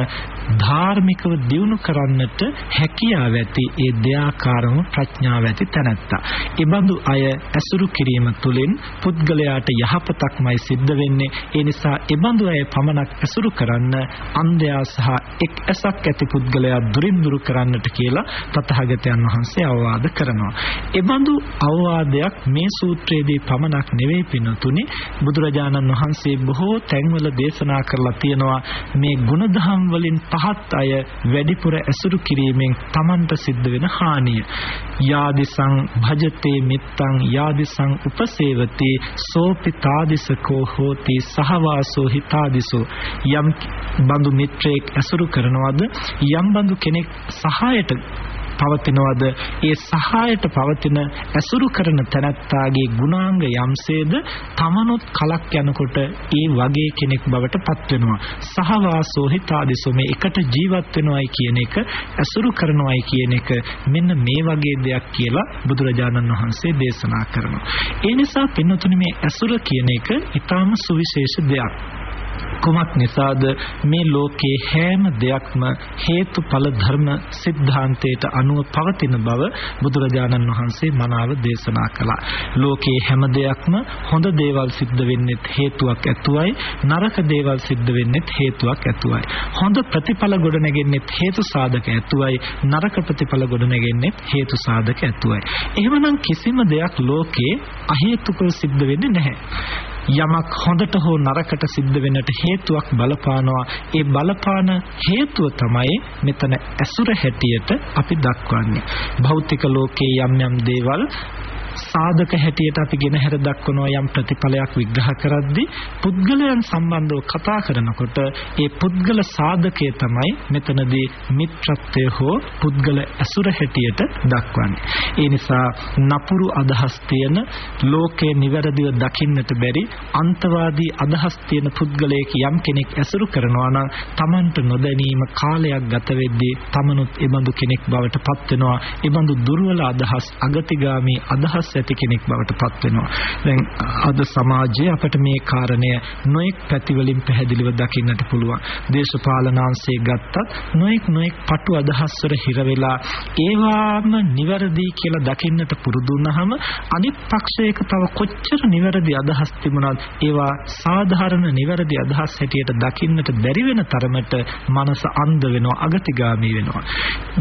ධාර්මිකව දියුණු කරන්නට හැකියාව ඇති ඒ දෙආකාරම ප්‍රඥාව ඇති තැනැත්තා. ඒ බඳු අය ඇසුරු කිරීම තුළින් පුද්ගලයාට යහපතක්මයි සිද්ධ වෙන්නේ. ඒ නිසා ඒ බඳු අය පමණක් ඇසුරු කරන්න අන්ධයා සහ එක් ඇසක් ඇති පුද්ගලයා දුරින් දුරු කරන්නට කියලා තථාගතයන් වහන්සේ අවවාද කරනවා. ඒ බඳු අවවාදයක් මේ සූත්‍රයේදී පමණක් නෙවෙයි පින්තුනි බුදුරජාණන් වහන්සේ බොහෝ තැන්වල දේශනා කරලා තියෙනවා මේ ಗುಣධම් වලින් පහත් අය වැඩිපුර ඇසුරු කිරීමෙන් Tamanට සිද්ධ වෙන හානිය. යාදිසං භජතේ මිත්තං යාදිසං උපසේවති සෝපිතාදිසකෝ හෝති සහවාසෝ හිතාදිසෝ යම් බඳු මිත්‍රයෙක් ඇසුරු කරනවද යම් බඳු කෙනෙක් සහායට පවතිනවද? ඒ සහායට පවතින ඇසුරු කරන තැනැත්තාගේ ගුණාංග යම්සේද? තමනොත් කලක් යනකොට ඒ වගේ කෙනෙක් බවට පත් වෙනවා. සහවාසෝ හිතාදිසෝ මේ එකට ජීවත් වෙනවයි කියන එක ඇසුරු කරනවයි කියන එක මෙන්න මේ වගේ දෙයක් කියලා බුදුරජාණන් වහන්සේ දේශනා කරනවා. ඒ නිසා පින්නතුනි මේ ඇසුර කියන එක ඊටාම සුවිශේෂ දෙයක්. කුමක් නිසාද මේ ලෝකේ හැම දෙයක්ම හේතුඵල ධර්ම સિદ્ધාන්තයට අනුව පවතින බව බුදුරජාණන් වහන්සේ මනාව දේශනා කළා. ලෝකේ හැම දෙයක්ම හොඳ දේවල් සිද්ධ වෙන්නෙත් හේතුවක් ඇතුවයි නරක දේවල් සිද්ධ වෙන්නෙත් හේතුවක් ඇතුවයි. හොඳ ප්‍රතිඵල ගොඩනැගෙන්නෙත් හේතු සාධක ඇතුවයි නරක ප්‍රතිඵල ගොඩනැගෙන්නෙත් හේතු සාධක ඇතුවයි. එහෙමනම් කිසිම දෙයක් ලෝකේ අහේතුකව සිද්ධ වෙන්නේ නැහැ. යමක් හොඳට හෝ නරකට සිද්ධ වෙන්නට හේතුවක් බලපානවා. ඒ බලපාන හේතුව තමයි මෙතන ඇසුර හැටියට අපි දක්වන්නේ. භෞතික ලෝකයේ යම් යම් දේවල් සාධක හැටියට අපි ගෙන හැර දක්වනවා යම් ප්‍රතිඵලයක් විග්‍රහ කරද්දී පුද්ගලයන් සම්බන්ධව කතා කරනකොට ඒ පුද්ගල සාධකය තමයි මෙතනදී මිත්‍රත්වය හෝ පුද්ගල ඇසුර හැටියට දක්වන්නේ. ඒ නිසා නපුරු අදහස් තියෙන ලෝකයේ නිවැරදිව දකින්නට බැරි අන්තවාදී අදහස් තියෙන පුද්ගලයෙක් යම් කෙනෙක් ඇසුරු කරනවා නම් Tamanට නොදැනීම කාලයක් ගත වෙද්දී තමනුත් එබඳු කෙනෙක් බවට පත් වෙනවා. එබඳු දුර්වල අදහස් අගතිගාමී අදහස් අදහස් ඇති කෙනෙක් බවට පත් වෙනවා. දැන් අද සමාජයේ අපිට මේ කාරණය නොඑක් පැති වලින් පැහැදිලිව දකින්නට පුළුවන්. දේශපාලනාංශය ගත්තත් නොඑක් නොඑක් පටු අදහස් වල හිර වෙලා ඒවාම නිවැරදි කියලා දකින්නට පුරුදු වුණාම අනිත් පක්ෂයක තව කොච්චර නිවැරදි අදහස් තිබුණත් ඒවා සාධාරණ නිවැරදි අදහස් හැටියට දකින්නට බැරි වෙන තරමට මනස අන්ධ වෙනවා අගතිගාමී වෙනවා.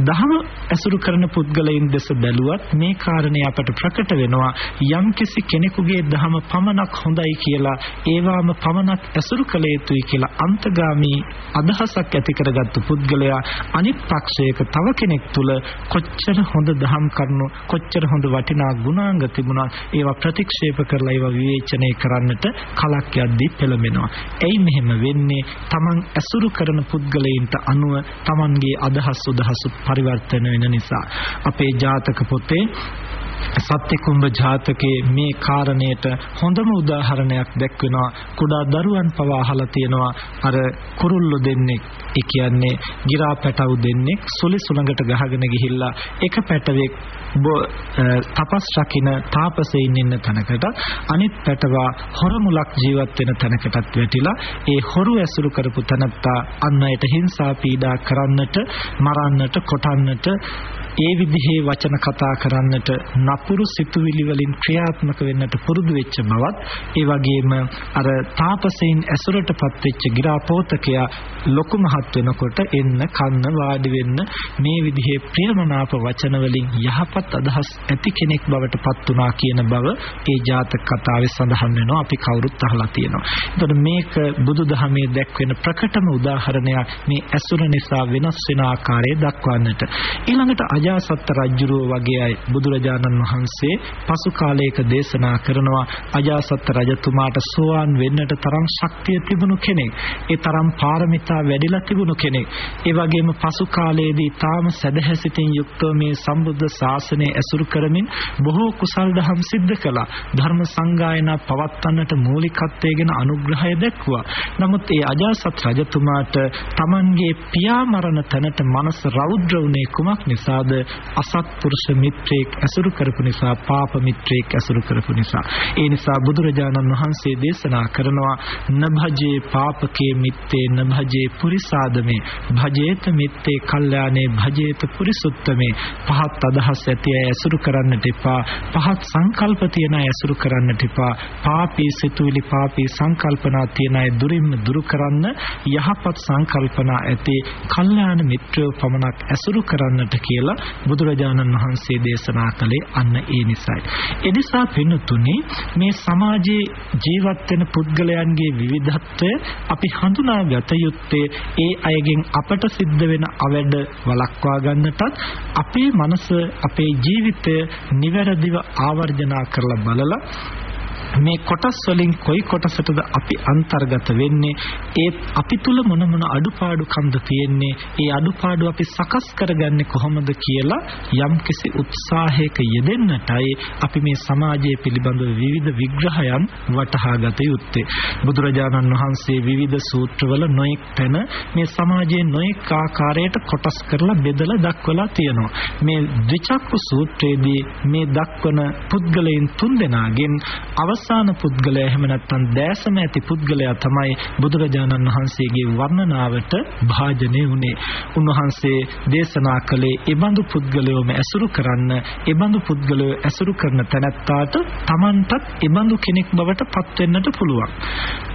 දහම ඇසුරු කරන පුද්ගලයන් දෙස බැලුවත් මේ කාරණේ අපට ප්‍රකට වෙනවා යම්කිසි කෙනෙකුගේ ධහම පමණක් හොඳයි කියලා ඒවාම පමණක් ඇසුරු කළ යුතුයි කියලා අන්තගාමී අදහසක් ඇති කරගත්තු පුද්ගලයා අනිත් පක්ෂයක තව කෙනෙක් තුල කොච්චර හොඳ දහම් කරුණු කොච්චර හොඳ වටිනා ගුණාංග තිබුණා ඒවා ප්‍රතික්ෂේප කරලා ඒවා විවේචනය කරන්නට කලක් යද්දී පෙළඹෙනවා. එයි මෙහෙම වෙන්නේ Taman ඇසුරු කරන පුද්ගලයින්ට අනුව Tamanගේ අදහස් උදහස් පරිවර්තන වෙන නිසා. අපේ ජාතක පොතේ සත්‍යකුම්භ ජාතකයේ මේ කාරණයට හොඳම උදාහරණයක් දැක්වෙනවා. කුඩා දරුවන් පවා අහලා තියෙනවා අර කුරුල්ලෝ දෙන්නෙක් ඒ කියන්නේ ගිරා පැටවු දෙන්නෙක් සුලි සුළඟට ගහගෙන ගිහිල්ලා එක පැටවෙක් තපස් රකින්න තාපසෙයින් ඉන්න තැනකට අනිත් පැටවා හොරමුලක් ජීවත් වෙන තැනකටත් වැටිලා ඒ හොරු ඇසුරු කරපු තැනත්තා අන් අයට හිංසා පීඩා කරන්නට මරන්නට කොටන්නට ඒ විදිහේ වචන කතා කරන්නට නපුරු සිතුවිලි වලින් ක්‍රියාත්මක වෙන්නට පුරුදු වෙච්ච බවත් ඒ වගේම අර තාපසයින් ඇසුරටපත් වෙච්ච ගිරාපෝතකයා ලොකු මහත් වෙනකොට එන්න කන්න වාඩි වෙන්න මේ විදිහේ ප්‍රියමනාප වචන වලින් යහපත් අදහස් ඇති කෙනෙක් බවට පත් වුණා කියන බව ඒ ජාතක කතාවේ සඳහන් වෙනවා අපි කවුරුත් අහලා තියෙනවා. එතකොට මේක බුදුදහමේ දැක්වෙන ප්‍රකටම උදාහරණයක් මේ ඇසුර නිසා වෙනස් වෙන ආකාරය දක්වන්නට. ඊළඟට අජාසත් රජුරෝ වගේ අය බුදුරජාණන් බුදුරජාණන් වහන්සේ පසු කාලයක දේශනා කරනවා අජාසත් රජතුමාට සෝවාන් වෙන්නට තරම් ශක්තිය තිබුණු කෙනෙක්. ඒ තරම් පාරමිතා වැඩිලා තිබුණු කෙනෙක්. ඒ වගේම පසු කාලයේදී තාම සදහැසිතින් යුක්තව මේ සම්බුද්ධ ශාසනය ඇසුරු කරමින් බොහෝ කුසල් දහම් සිද්ධ කළා. ධර්ම සංගායනා පවත්වන්නට මූලිකත්වයෙන් අනුග්‍රහය දැක්වුවා. නමුත් ඒ අජාසත් රජතුමාට Tamanගේ පියා මරණ තැනට මනස රෞද්‍ර වුණේ කුමක් නිසාද? අසත්පුරුෂ මිත්‍රයෙක් ඇසුරු කරපු නිසා, පාප මිත්‍රයෙක් ඇසුරු කරපු නිසා. ඒ නිසා බුදුරජාණන් වහන්සේ දේශනා කරනවා නභජේ පාපකේ මිත්තේ නභජේ පුරිසාදමේ භජේත මිත්තේ කල්යාණේ භජේත පුරිසුත්තමේ පහත් අදහස් ඇති අය ඇසුරු කරන්නට එපා පහත් සංකල්ප තියන අය ඇසුරු කරන්නට එපා පාපී සිතුවිලි පාපී සංකල්පනා තියන අය දුරින්ම දුරු කරන්න යහපත් සංකල්පනා ඇති කල්යාණ මිත්‍රයෝ පමණක් ඇසුරු කරන්නට කියලා බුදුරජාණන් වහන්සේ දේශනා කළේ අන්න ඒ නිසයි. ඒ නිසා පින්තුනි මේ සමාජයේ ජීවත් වෙන පුද්ගලයන්ගේ විවිධත්වය අපි හඳුනාගත යුත්තේ ඒ අයගෙන් අපට සිද්ධ වෙන අවැඩ වළක්වා ගන්නටත් අපේ මනස අපේ ජීවිතය නිවැරදිව ආවර්ජනා කරලා බලලා මේ කොටස් වලින් කොයි කොටසටද අපි අන්තර්ගත වෙන්නේ? ඒ අපි තුල මොන මොන අඩුපාඩුකම්ද තියෙන්නේ? ඒ අඩුපාඩු අපි සකස් කරගන්නේ කොහොමද කියලා යම්කිසි උත්සාහයක යෙදෙන්නටයි අපි මේ සමාජයේ පිළිබඳව විවිධ විග්‍රහයන් වටහා ගත යුත්තේ. බුදුරජාණන් වහන්සේ විවිධ සූත්‍රවල නොඑක් තැන මේ සමාජයේ නොඑක් ආකාරයට කොටස් කරලා බෙදලා දක්වලා තියෙනවා. මේ ද්විචක්කු සූත්‍රයේදී මේ දක්වන පුද්ගලයන් තුන්දෙනාගෙන් අවස අවසාන පුද්ගලයා එහෙම නැත්නම් දැසම ඇති පුද්ගලයා තමයි බුදුරජාණන් වහන්සේගේ වර්ණනාවට භාජනය වුණේ. උන්වහන්සේ දේශනා කළේ ඒබඳු පුද්ගලයෝම ඇසුරු කරන්න, ඒබඳු පුද්ගලයෝ ඇසුරු කරන තැනැත්තාට Tamanටත් ඒබඳු කෙනෙක් බවට පත් වෙන්නට පුළුවන්.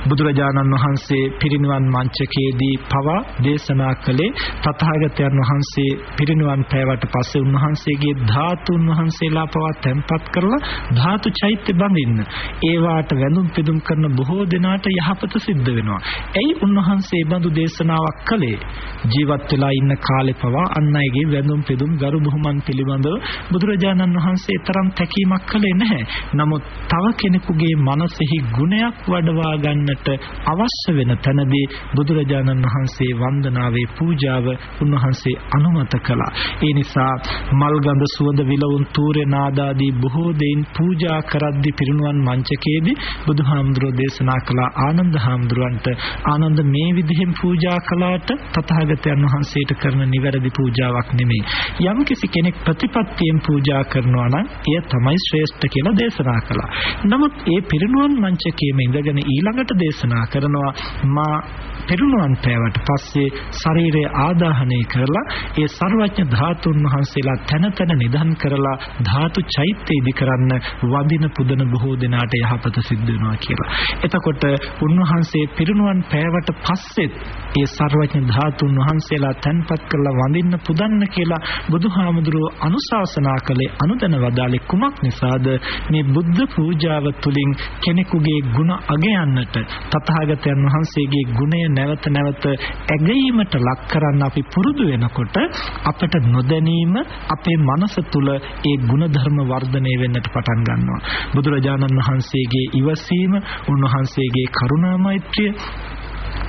බුදුරජාණන් වහන්සේ පිරිනිවන් මංචකයේදී පවා දේශනා කළේ තථාගතයන් වහන්සේ පිරිනිවන් පෑවට පස්සේ උන්වහන්සේගේ ධාතුන් වහන්සේලා පවා තැන්පත් කරලා ධාතු චෛත්‍ය බඳින්න. ඒවාට වැඳුම් පිදුම් කරන බොහෝ දෙනාට යහපත සිද්ධ වෙනවා. ඇයි උන්වහන්සේ බඳු දේශනාවක් කළේ? ජීවත් වෙලා ඉන්න කාලේ පවා අන් අයගේ වැඳුම් පිදුම් ගරු බුහුමන් පිළිබඳව බුදුරජාණන් වහන්සේ තරම් තැකීමක් කළේ නැහැ. නමුත් තව කෙනෙකුගේ මනසෙහි ගුණයක් වඩවා ගන්නට අවශ්‍ය වෙන තැනදී බුදුරජාණන් වහන්සේ වන්දනාවේ පූජාව උන්වහන්සේ අනුමත කළා. ඒ නිසා මල්ගඳ සුවඳ විලවුන් තූර්ය නාදාදී බොහෝ දෙයින් පූජා කරද්දී පිරිනුවන් මංච වාචකයේදී බුදුහාමුදුරෝ දේශනා කළ ආනන්ද හාමුදුරන්ට ආනන්ද මේ විදිහෙන් පූජා කළාට තථාගතයන් වහන්සේට කරන නිවැරදි පූජාවක් නෙමෙයි. යම් කිසි කෙනෙක් ප්‍රතිපත්තියෙන් පූජා කරනවා නම් එය තමයි ශ්‍රේෂ්ඨ කියලා දේශනා කළා. නමුත් ඒ පිරිනුවන් මංචකයේම ඉඳගෙන ඊළඟට දේශනා කරනවා මා පිරිනුවන් පෑවට පස්සේ ශරීරය ආදාහනය කරලා ඒ ਸਰවඥ ධාතුන් වහන්සේලා තන තන නිදන් කරලා ධාතු චෛත්‍ය ඉදි කරන්න වදින පුදන බොහෝ දෙනාට අපට යහපත සිද්ධ වෙනවා කියලා. එතකොට උන්වහන්සේ පිරිනුවන් පෑවට පස්සෙත් ඒ සර්වඥ ධාතුන් වහන්සේලා තැන්පත් කරලා වඳින්න පුදන්න කියලා බුදුහාමුදුරුව අනුශාසනා කළේ අනුදැන වදාලේ කුමක් නිසාද මේ බුද්ධ පූජාව තුලින් කෙනෙකුගේ ගුණ අගයන්නට තථාගතයන් වහන්සේගේ ගුණය නැවත නැවත ඇගීමට ලක් කරන්න අපි පුරුදු වෙනකොට අපට නොදැනීම අපේ මනස තුල ඒ ගුණ ධර්ම වර්ධනය වෙන්නට පටන් ගන්නවා බුදුරජාණන් වහන්සේ වහන්සේගේ ඉවසීම උන්වහන්සේගේ කරුණා මෛත්‍රිය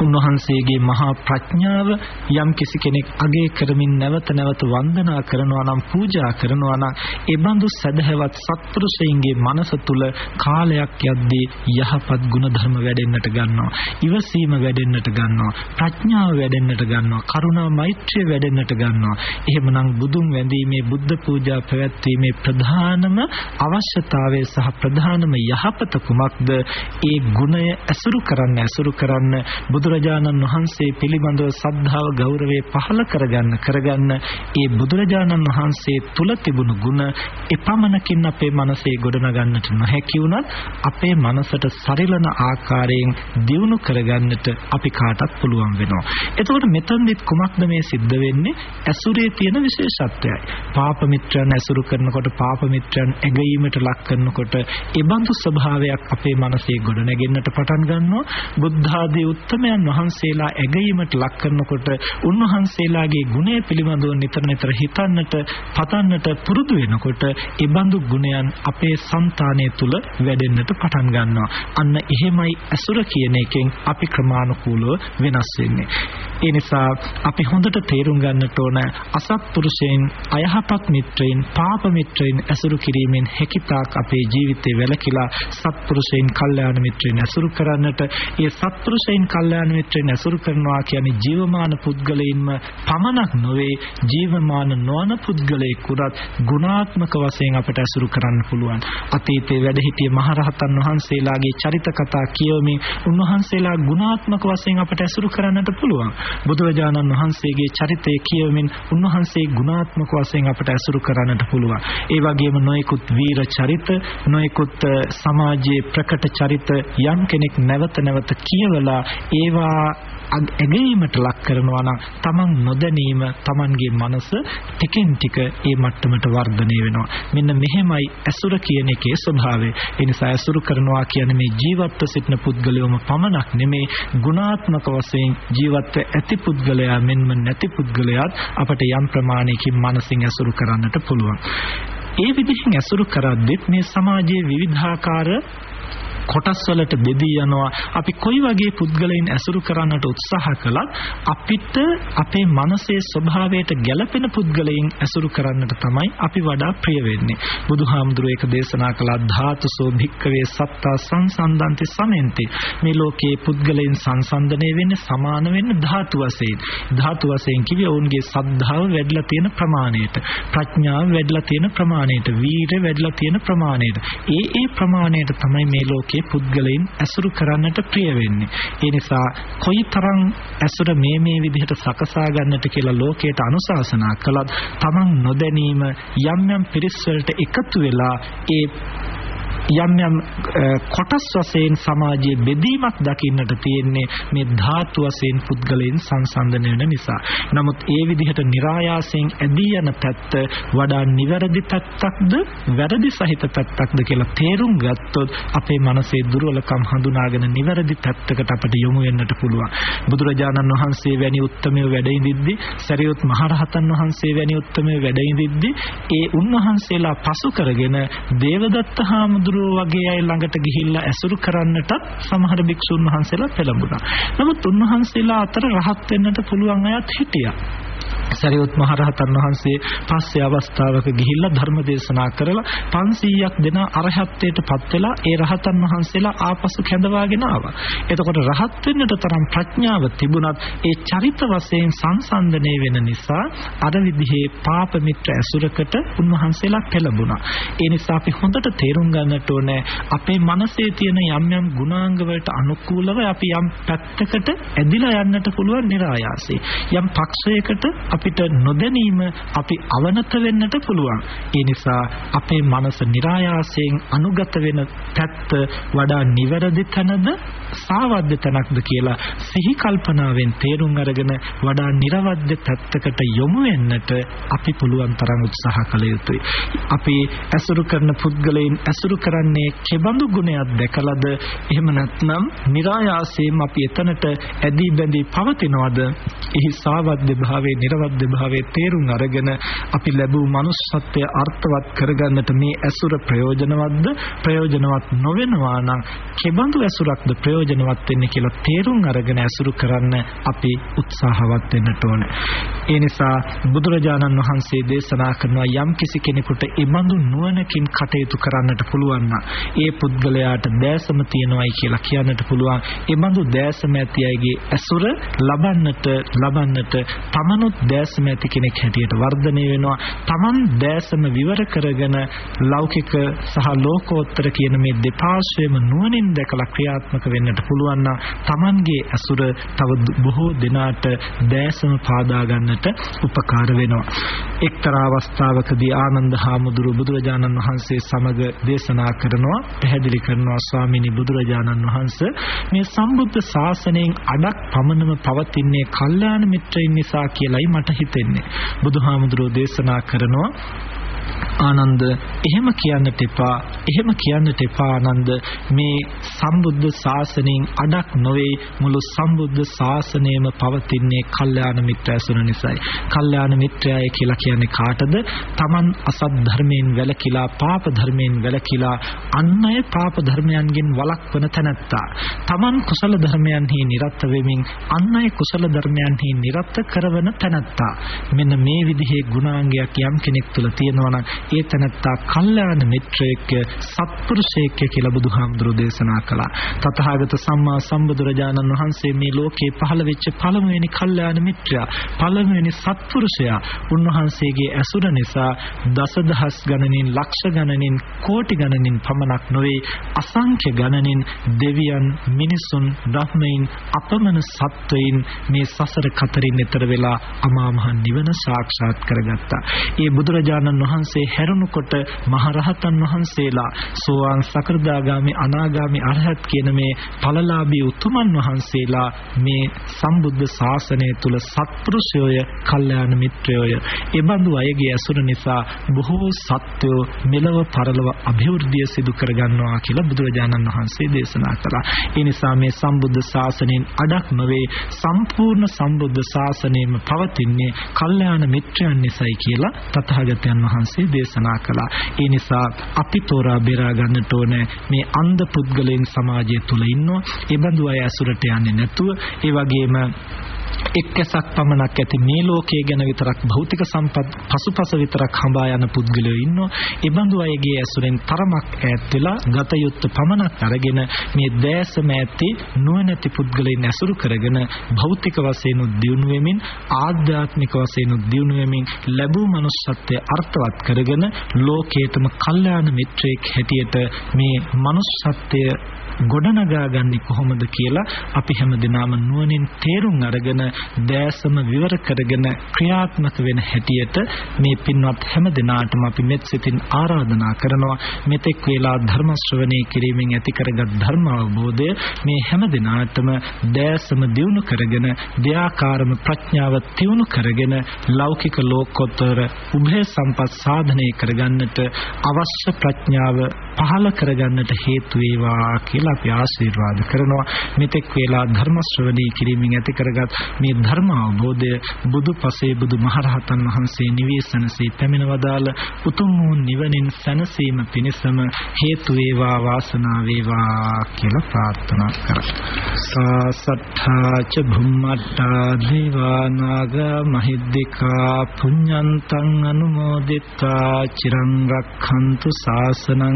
උන්වහන්සේගේ මහා ප්‍රඥාව යම් කිසි කෙනෙක් අගය කරමින් නැවත නැවත වන්දනා කරනවා නම් පූජා කරනවා නම් ඒ බඳු සදහැවත් සත්පුරුෂයින්ගේ මනස තුල කාලයක් යද්දී යහපත් ගුණධර්ම වැඩෙන්නට ගන්නවා. ඉවසීම වැඩෙන්නට ගන්නවා. ප්‍රඥාව වැඩෙන්නට ගන්නවා. කරුණා මෛත්‍රිය වැඩෙන්නට ගන්නවා. එහෙමනම් බුදුන් වැඳීමේ බුද්ධ පූජා පැවැත්වීමේ ප්‍රධානම අවශ්‍යතාවය සහ ප්‍රධානම යහපත කුමක්ද? ඒ ගුණය ඇසුරු කරන්න ඇසුරු කරන්න බුදුරජාණන් වහන්සේ පිළිබඳව සද්ධාව ගෞරවය පහළ කරගන්න කරගන්න ඒ බුදුරජාණන් වහන්සේ තුල තිබුණු ಗುಣ එපමණකින් අපේ මනසේ ගොඩනගන්නට නොහැකි වුණත් අපේ මනසට සරිලන ආකාරයෙන් දියුණු කරගන්නට අපි කාටත් පුළුවන් වෙනවා. එතකොට මෙතනදිත් කුමක්ද මේ සිද්ධ වෙන්නේ? ඇසුරේ තියෙන විශේෂත්වයයි. පාප මිත්‍රයන් ඇසුරු කරනකොට පාප මිත්‍රයන් ඇගීමට ලක් කරනකොට ඒ බඳු ස්වභාවයක් අපේ මනසේ ගොඩනගෙන්නට පටන් ගන්නවා. බුද්ධ ආදී උත්තම ගුණයන් වහන්සේලා ඇගීමට ලක් කරනකොට උන්වහන්සේලාගේ ගුණය පිළිබඳව නිතර නිතර හිතන්නට පතන්නට පුරුදු වෙනකොට ඒ බඳු ගුණයන් අපේ సంతානය තුල වැඩෙන්නට පටන් ගන්නවා. අන්න එහෙමයි අසුර කියන එකෙන් අපි ක්‍රමානුකූලව වෙනස් වෙන්නේ. ඒ නිසා අපි හොඳට තේරුම් ගන්නට ඕන අසත්පුරුෂයන් අයහපත් මිත්‍රයින් පාප මිත්‍රයින් ඇසුරු කිරීමෙන් හැකිතාක් අපේ ජීවිතේ වැළකීලා සත්පුරුෂයන් කල්යාණ මිත්‍රයින් ඇසුරු කරන්නට ඒ සත්පුරුෂයන් කල්යාණ මිත්‍රයින් ඇසුරු කරනවා කියන්නේ ජීවමාන පුද්ගලයින්ම පමණක් නොවේ ජීවමාන නොවන පුද්ගලයෙකුට ගුණාත්මක වශයෙන් අපට ඇසුරු කරන්න පුළුවන්. අතීතයේ වැඩ සිටිය මහරහතන් වහන්සේලාගේ චරිත කතා කියවමින් උන්වහන්සේලා ගුණාත්මක වශයෙන් අපට ඇසුරු කරන්නට පුළුවන්. බුදුරජාණන් වහන්සේගේ චරිතය කියවමින් උන්වහන්සේ ගුණාත්මක වශයෙන් අපට ඇසුරු කරන්නට පුළුවන්. ඒ වගේම නොයෙකුත් වීර චරිත, නොයෙකුත් සමාජයේ ප්‍රකට චරිත යම් කෙනෙක් නැවත නැවත කියවලා ඒවා ඇගීමට ලක් කරනවා නම් Taman නොදැනීම Tamanගේ මනස ටිකෙන් ටික ඒ මට්ටමට වර්ධනය වෙනවා. මෙන්න මෙහෙමයි ඇසුර කියන එකේ ස්වභාවය. ඒ නිසා ඇසුරු කරනවා කියන්නේ මේ ජීවත්ව සිටින පුද්ගලයෝම පමණක් නෙමේ ගුණාත්මක වශයෙන් ජීවත්ව ඇති පුද්ගලයා මෙන්ම නැති පුද්ගලයාත් අපට යම් ප්‍රමාණයකින් මනසින් ඇසුරු කරන්නට පුළුවන්. ඒ විදිහින් ඇසුරු කරද්දිත් මේ සමාජයේ විවිධාකාර කොටස් වලට බෙදී යනවා. අපි කොයි වගේ පුද්ගලයන් ඇසුරු කරන්නට උත්සාහ කළත් අපිට අපේ මනසේ ස්වභාවයට ගැළපෙන පුද්ගලයන් ඇසුරු කරන්නට තමයි අපි වඩා ප්‍රිය වෙන්නේ. බුදුහාමුදුරුවෝ ඒක දේශනා කළා ධාතුසෝ භික්කවේ සත්තා සංසන්දන්ති සමෙන්ති. මේ ලෝකයේ පුද්ගලයන් සංසන්දනය වෙන්නේ සමාන වෙන්නේ ධාතු වශයෙන්. ධාතු වශයෙන් කිව්වේ ඔවුන්ගේ සද්ධාව වැඩිලා තියෙන ප්‍රමාණයට ප්‍රඥාව වැඩිලා තියෙන ප්‍රමාණයට වීරිය වැඩිලා තියෙන ප්‍රමාණයට. ඒ ඒ ප්‍රමාණයට තමයි මේ ලෝකයේ ලෝකයේ පුද්ගලයන් ඇසුරු කරන්නට ප්‍රිය වෙන්නේ. ඒ නිසා කොයිතරම් ඇසුර මේ මේ විදිහට සකසා ගන්නට කියලා ලෝකයට අනුශාසනා කළත් Taman නොදැනීම යම් යම් පිරිස් වලට එකතු වෙලා ඒ යම් යම් කොටස් වශයෙන් සමාජයේ බෙදීමක් දකින්නට තියෙන්නේ මේ ධාතු වශයෙන් පුද්ගලයන් සංසන්දනය වෙන නිසා. නමුත් ඒ විදිහට નિરાයාසයෙන් ඇදී යන පැත්ත වඩා නිවැරදි පැත්තක්ද වැරදි සහිත පැත්තක්ද කියලා තේරුම් ගත්තොත් අපේ මනසේ දුර්වලකම් හඳුනාගෙන නිවැරදි පැත්තකට අපිට යොමු වෙන්නට පුළුවන්. බුදුරජාණන් වහන්සේ වැනි උත්තමයෝ වැඩ ඉඳිද්දි, සරියුත් මහරහතන් වහන්සේ වැනි උත්තමයෝ වැඩ ඉඳිද්දි, ඒ උන්වහන්සේලා පසු කරගෙන දේවදත්ත හාමුදුරුවෝ හාමුදුරුවෝ වගේ අය ළඟට ගිහිල්ලා ඇසුරු කරන්නට සමහර භික්ෂුන් වහන්සේලා පෙළඹුණා. නමුත් උන්වහන්සේලා අතර රහත් වෙන්නට පුළුවන් අයත් හිටියා. සරියුත් මහරහතන් වහන්සේ පස්සේ අවස්ථාවක ගිහිල්ලා ධර්ම දේශනා කරලා 500ක් දෙන අරහත්ත්වයට පත් වෙලා ඒ රහතන් වහන්සේලා ආපසු කැඳවාගෙන ආවා. එතකොට රහත් වෙන්නට තරම් ප්‍රඥාව තිබුණත් ඒ චරිත වශයෙන් සංසන්දනය වෙන නිසා අර විදිහේ පාප මිත්‍ර ඇසුරකට උන්වහන්සේලා පෙළඹුණා. ඒ නිසා අපි හොඳට තේරුම් ගන්නට ඕනේ අපේ මනසේ තියෙන යම් යම් ගුණාංග වලට අනුකූලව අපි යම් පැත්තකට ඇදිලා යන්නට පුළුවන් નિરાයාසයෙන්. යම් පක්ෂයකට අපිට නොදැනීම අපි අවනත වෙන්නට පුළුවන්. ඒ නිසා අපේ මනස નિરાයාසයෙන් අනුගත වෙන පැත්ත වඩා නිවැරදි තැනද සාවද්ද තැනක්ද කියලා සිහි කල්පනාවෙන් තේරුම් අරගෙන වඩා නිර්වද්‍ය පැත්තකට යොමු වෙන්නට අපි පුළුවන් තරම් උත්සාහ කළ යුතුයි. අපි ඇසුරු කරන පුද්ගලයන් ඇසුරු කරන්නේ කෙබඳු ගුණයක් දැකලාද එහෙම නැත්නම් નિરાයාසයෙන් අපි එතනට ඇදී බැඳී පවතිනවද? එහි සාවද්ද භාවයේ නිර්වද්‍ය භාවයේ තේරුම් අරගෙන අපි ලැබූ manussත්වය අර්ථවත් කරගන්නට මේ ඇසුර ප්‍රයෝජනවත්ද ප්‍රයෝජනවත් නොවෙනවා නම් කෙබඳු ඇසුරක්ද ප්‍රයෝජනවත් වෙන්නේ කියලා තේරුම් අරගෙන ඇසුරු කරන්න අපි උත්සාහවත් වෙන්නට ඕන. ඒ නිසා බුදුරජාණන් වහන්සේ දේශනා කරනවා යම් කිසි කෙනෙකුට ඉබඳු නුවණකින් කටයුතු කරන්නට පුළුවන් නම් ඒ පුද්ගලයාට දැසම තියනවායි කියලා කියන්නට පුළුවන්. ඉබඳු දැසම ඇති අයගේ ඇසුර ලබන්නට ලබන්නට තමනුත් දැසම ඇති කෙනෙක් හැටියට වර්ධනය වෙනවා. Taman දැසම විවර කරගෙන ලෞකික සහ ලෝකෝත්තර කියන මේ දෙපාර්ශ්වයම නුවණින් දැකලා ක්‍රියාත්මක වෙන්නට පුළුවන් නම් Tamanගේ ඇසුර තව බොහෝ දෙනාට දැසම පාදා ගන්නට උපකාර වෙනවා. එක්තරා අවස්ථාවකදී ආනන්ද හාමුදුරු බුදුරජාණන් වහන්සේ සමග දේශනා කරනවා පැහැදිලි කරනවා ස්වාමීනි බුදුරජාණන් වහන්සේ මේ සම්බුද්ධ ශාසනයෙන් අඩක් පමණම පවතින්නේ කල්යාණ මිත්‍රයින් නිසා කියලයි මට හිතෙන්නේ. බුදුහාමුදුරෝ දේශනා කරනවා ආනන්ද එහෙම කියන්නට එපා. එහෙම කියන්නට එපා ආනන්ද. මේ සම්බුද්ධ ශාසනයෙන් අඩක් නොවේ මුළු සම්බුද්ධ ශාසනයම පවතින්නේ කල්යාණ මිත්‍ර ඇසුර නිසායි. කල්යාණ මිත්‍රයයි කියලා කියන්නේ කාටද? Taman අසත් ධර්මයෙන් වැළකීලා පාප ධර්මයෙන් වැළකීලා අන් අය පාප ධර්මයන්ගෙන් වළක්වන තැනැත්තා. Taman කුසල ධර්මයන්හි නිරත වෙමින් අන් අය කුසල ධර්මයන්හි නිරත කරවන තැනැත්තා. මෙන්න මේ විදිහේ ගුණාංගයක් යම් කෙනෙක් තුළ තියෙනවා නම් ඒ තැනැත්තා කල්යාණ මිත්‍රයෙක් සත්පුරුෂයෙක් කියලා බුදුහාමුදුරෝ දේශනා කළා. තථාගත සම්මා සම්බුදුරජාණන් වහන්සේ මේ ලෝකේ පහළ වෙච්ච පළමුවෙනි කල්යාණ මිත්‍රයා, පළමුවෙනි සත්පුරුෂයා. උන්වහන්සේගේ ඇසුර නිසා දසදහස් ගණනින්, ලක්ෂ ගණනින්, කෝටි ගණනින් පමණක් නොවේ අසංඛ්‍ය ගණනින් දෙවියන්, මිනිසුන්, බ්‍රහ්මයින්, අපමණ සත්වයින් මේ සසර කතරින් එතර වෙලා අමා මහ නිවන සාක්ෂාත් කරගත්තා. ඒ බුදුරජාණන් වහන්සේ හැරුණුකොට මහරහතන් වහන්සේලා සෝවාන් සකෘදාගාමි අනාගාමි අරහත් කියන මේ ඵලලාභී උතුමන් වහන්සේලා මේ සම්බුද්ධ ශාසනය තුල සත්පුරුෂයෝය, කල්යාණ මිත්‍රයෝය. ඒ බඳු අයගේ ඇසුර නිසා බොහෝ සත්වෝ මෙලව පරලව અભිවෘද්ධිය සිදු කරගන්නවා කියලා බුදුරජාණන් වහන්සේ දේශනා කළා. ඒ නිසා මේ සම්බුද්ධ ශාසනයෙන් අඩක් නොවේ සම්පූර්ණ සම්බුද්ධ ශාසනයම පවතින්නේ කල්යාණ මිත්‍රයන් නිසායි කියලා තථාගතයන් වහන්සේ දේශනා කළා. ඒ නිසා අපි තෝරා බේරා ගන්නට ඕනේ මේ අන්ධ පුද්ගලයන් සමාජය තුල ඉන්නවා. ඒ බඳු අය ඇසුරට යන්නේ නැතුව ඒ වගේම එක්කසක් පමණක් ඇති මේ ලෝකයේ ගැන විතරක් භෞතික සම්පත් පසුපස විතරක් හඹා යන පුද්ගලයෝ ඉන්නවා. ඒ බඳු අයගේ ඇසුරෙන් තරමක් ඈත් වෙලා ගත යුත්ත පමණක් අරගෙන මේ දැසම ඇති නුවණැති පුද්ගලයන් ඇසුරු කරගෙන භෞතික වශයෙන් උද්දියුණු වෙමින් ආධ්‍යාත්මික වශයෙන් උද්දියුණු වෙමින් ලැබූ manussත්වයේ අර්ථවත් කරගෙන ලෝකේතම කල්යාණ මිත්‍රයෙක් හැටියට මේ manussත්වය ගොඩනගා ගන්නේ කොහොමද කියලා අපි හැමදෙනාම නුවණින් තේරුම් අරගෙන දැසම විවර කරගෙන ක්‍රියාත්මක වෙන හැටියට මේ පින්වත් හැමදෙනාටම අපි මෙත් සිතින් ආරාධනා කරනවා. මෙතෙක් වේලා ධර්ම ශ්‍රවණය කිරීමෙන් ඇති කරගත් ධර්ම අවබෝධය මේ හැමදෙනාටම දැසම දියුණු කරගෙන දෙයාකාරම ප්‍රඥාව තියුණු කරගෙන ලෞකික ලෝකෝත්තර උභය සම්පත් සාධනය කරගන්නට අවශ්‍ය ප්‍රඥාව පහළ කරගන්නට හේතු වේවා කියලා අපි ආශිර්වාද කරනවා. මෙතෙක් වේලා ධර්ම ශ්‍රවණී කිරීමෙන් ඇති කරගත් මේ ධර්ම අවබෝධය බුදුපසේ බුදු මහරහතන් වහන්සේ නිවේසනසේ පැමිණවදාල උතුම් වූ නිවනින් සැනසීම පිණිසම හේතු වේවා වාසනාව වේවා කියලා ප්‍රාර්ථනා කරා සාසට්ඨා ච භුම්මට්ඨා දීවානාග මහිද්దికා පුඤ්ඤන්තං අනුමෝදිත්වා. චිරං රක්ඛන්තු ශාසනං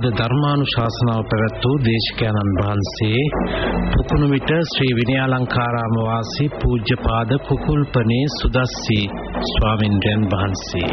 අද ධර්මානුශාසනාව පැවැත් වූ දේශකයන්න් වහන්සේ පුකුණු විට ශ්‍රී විනයාලංකාරාම වාසී පූජ්‍යපාද කුකුල්පනේ සුදස්සී ස්වාමින්ද්‍රයන් වහන්සේ.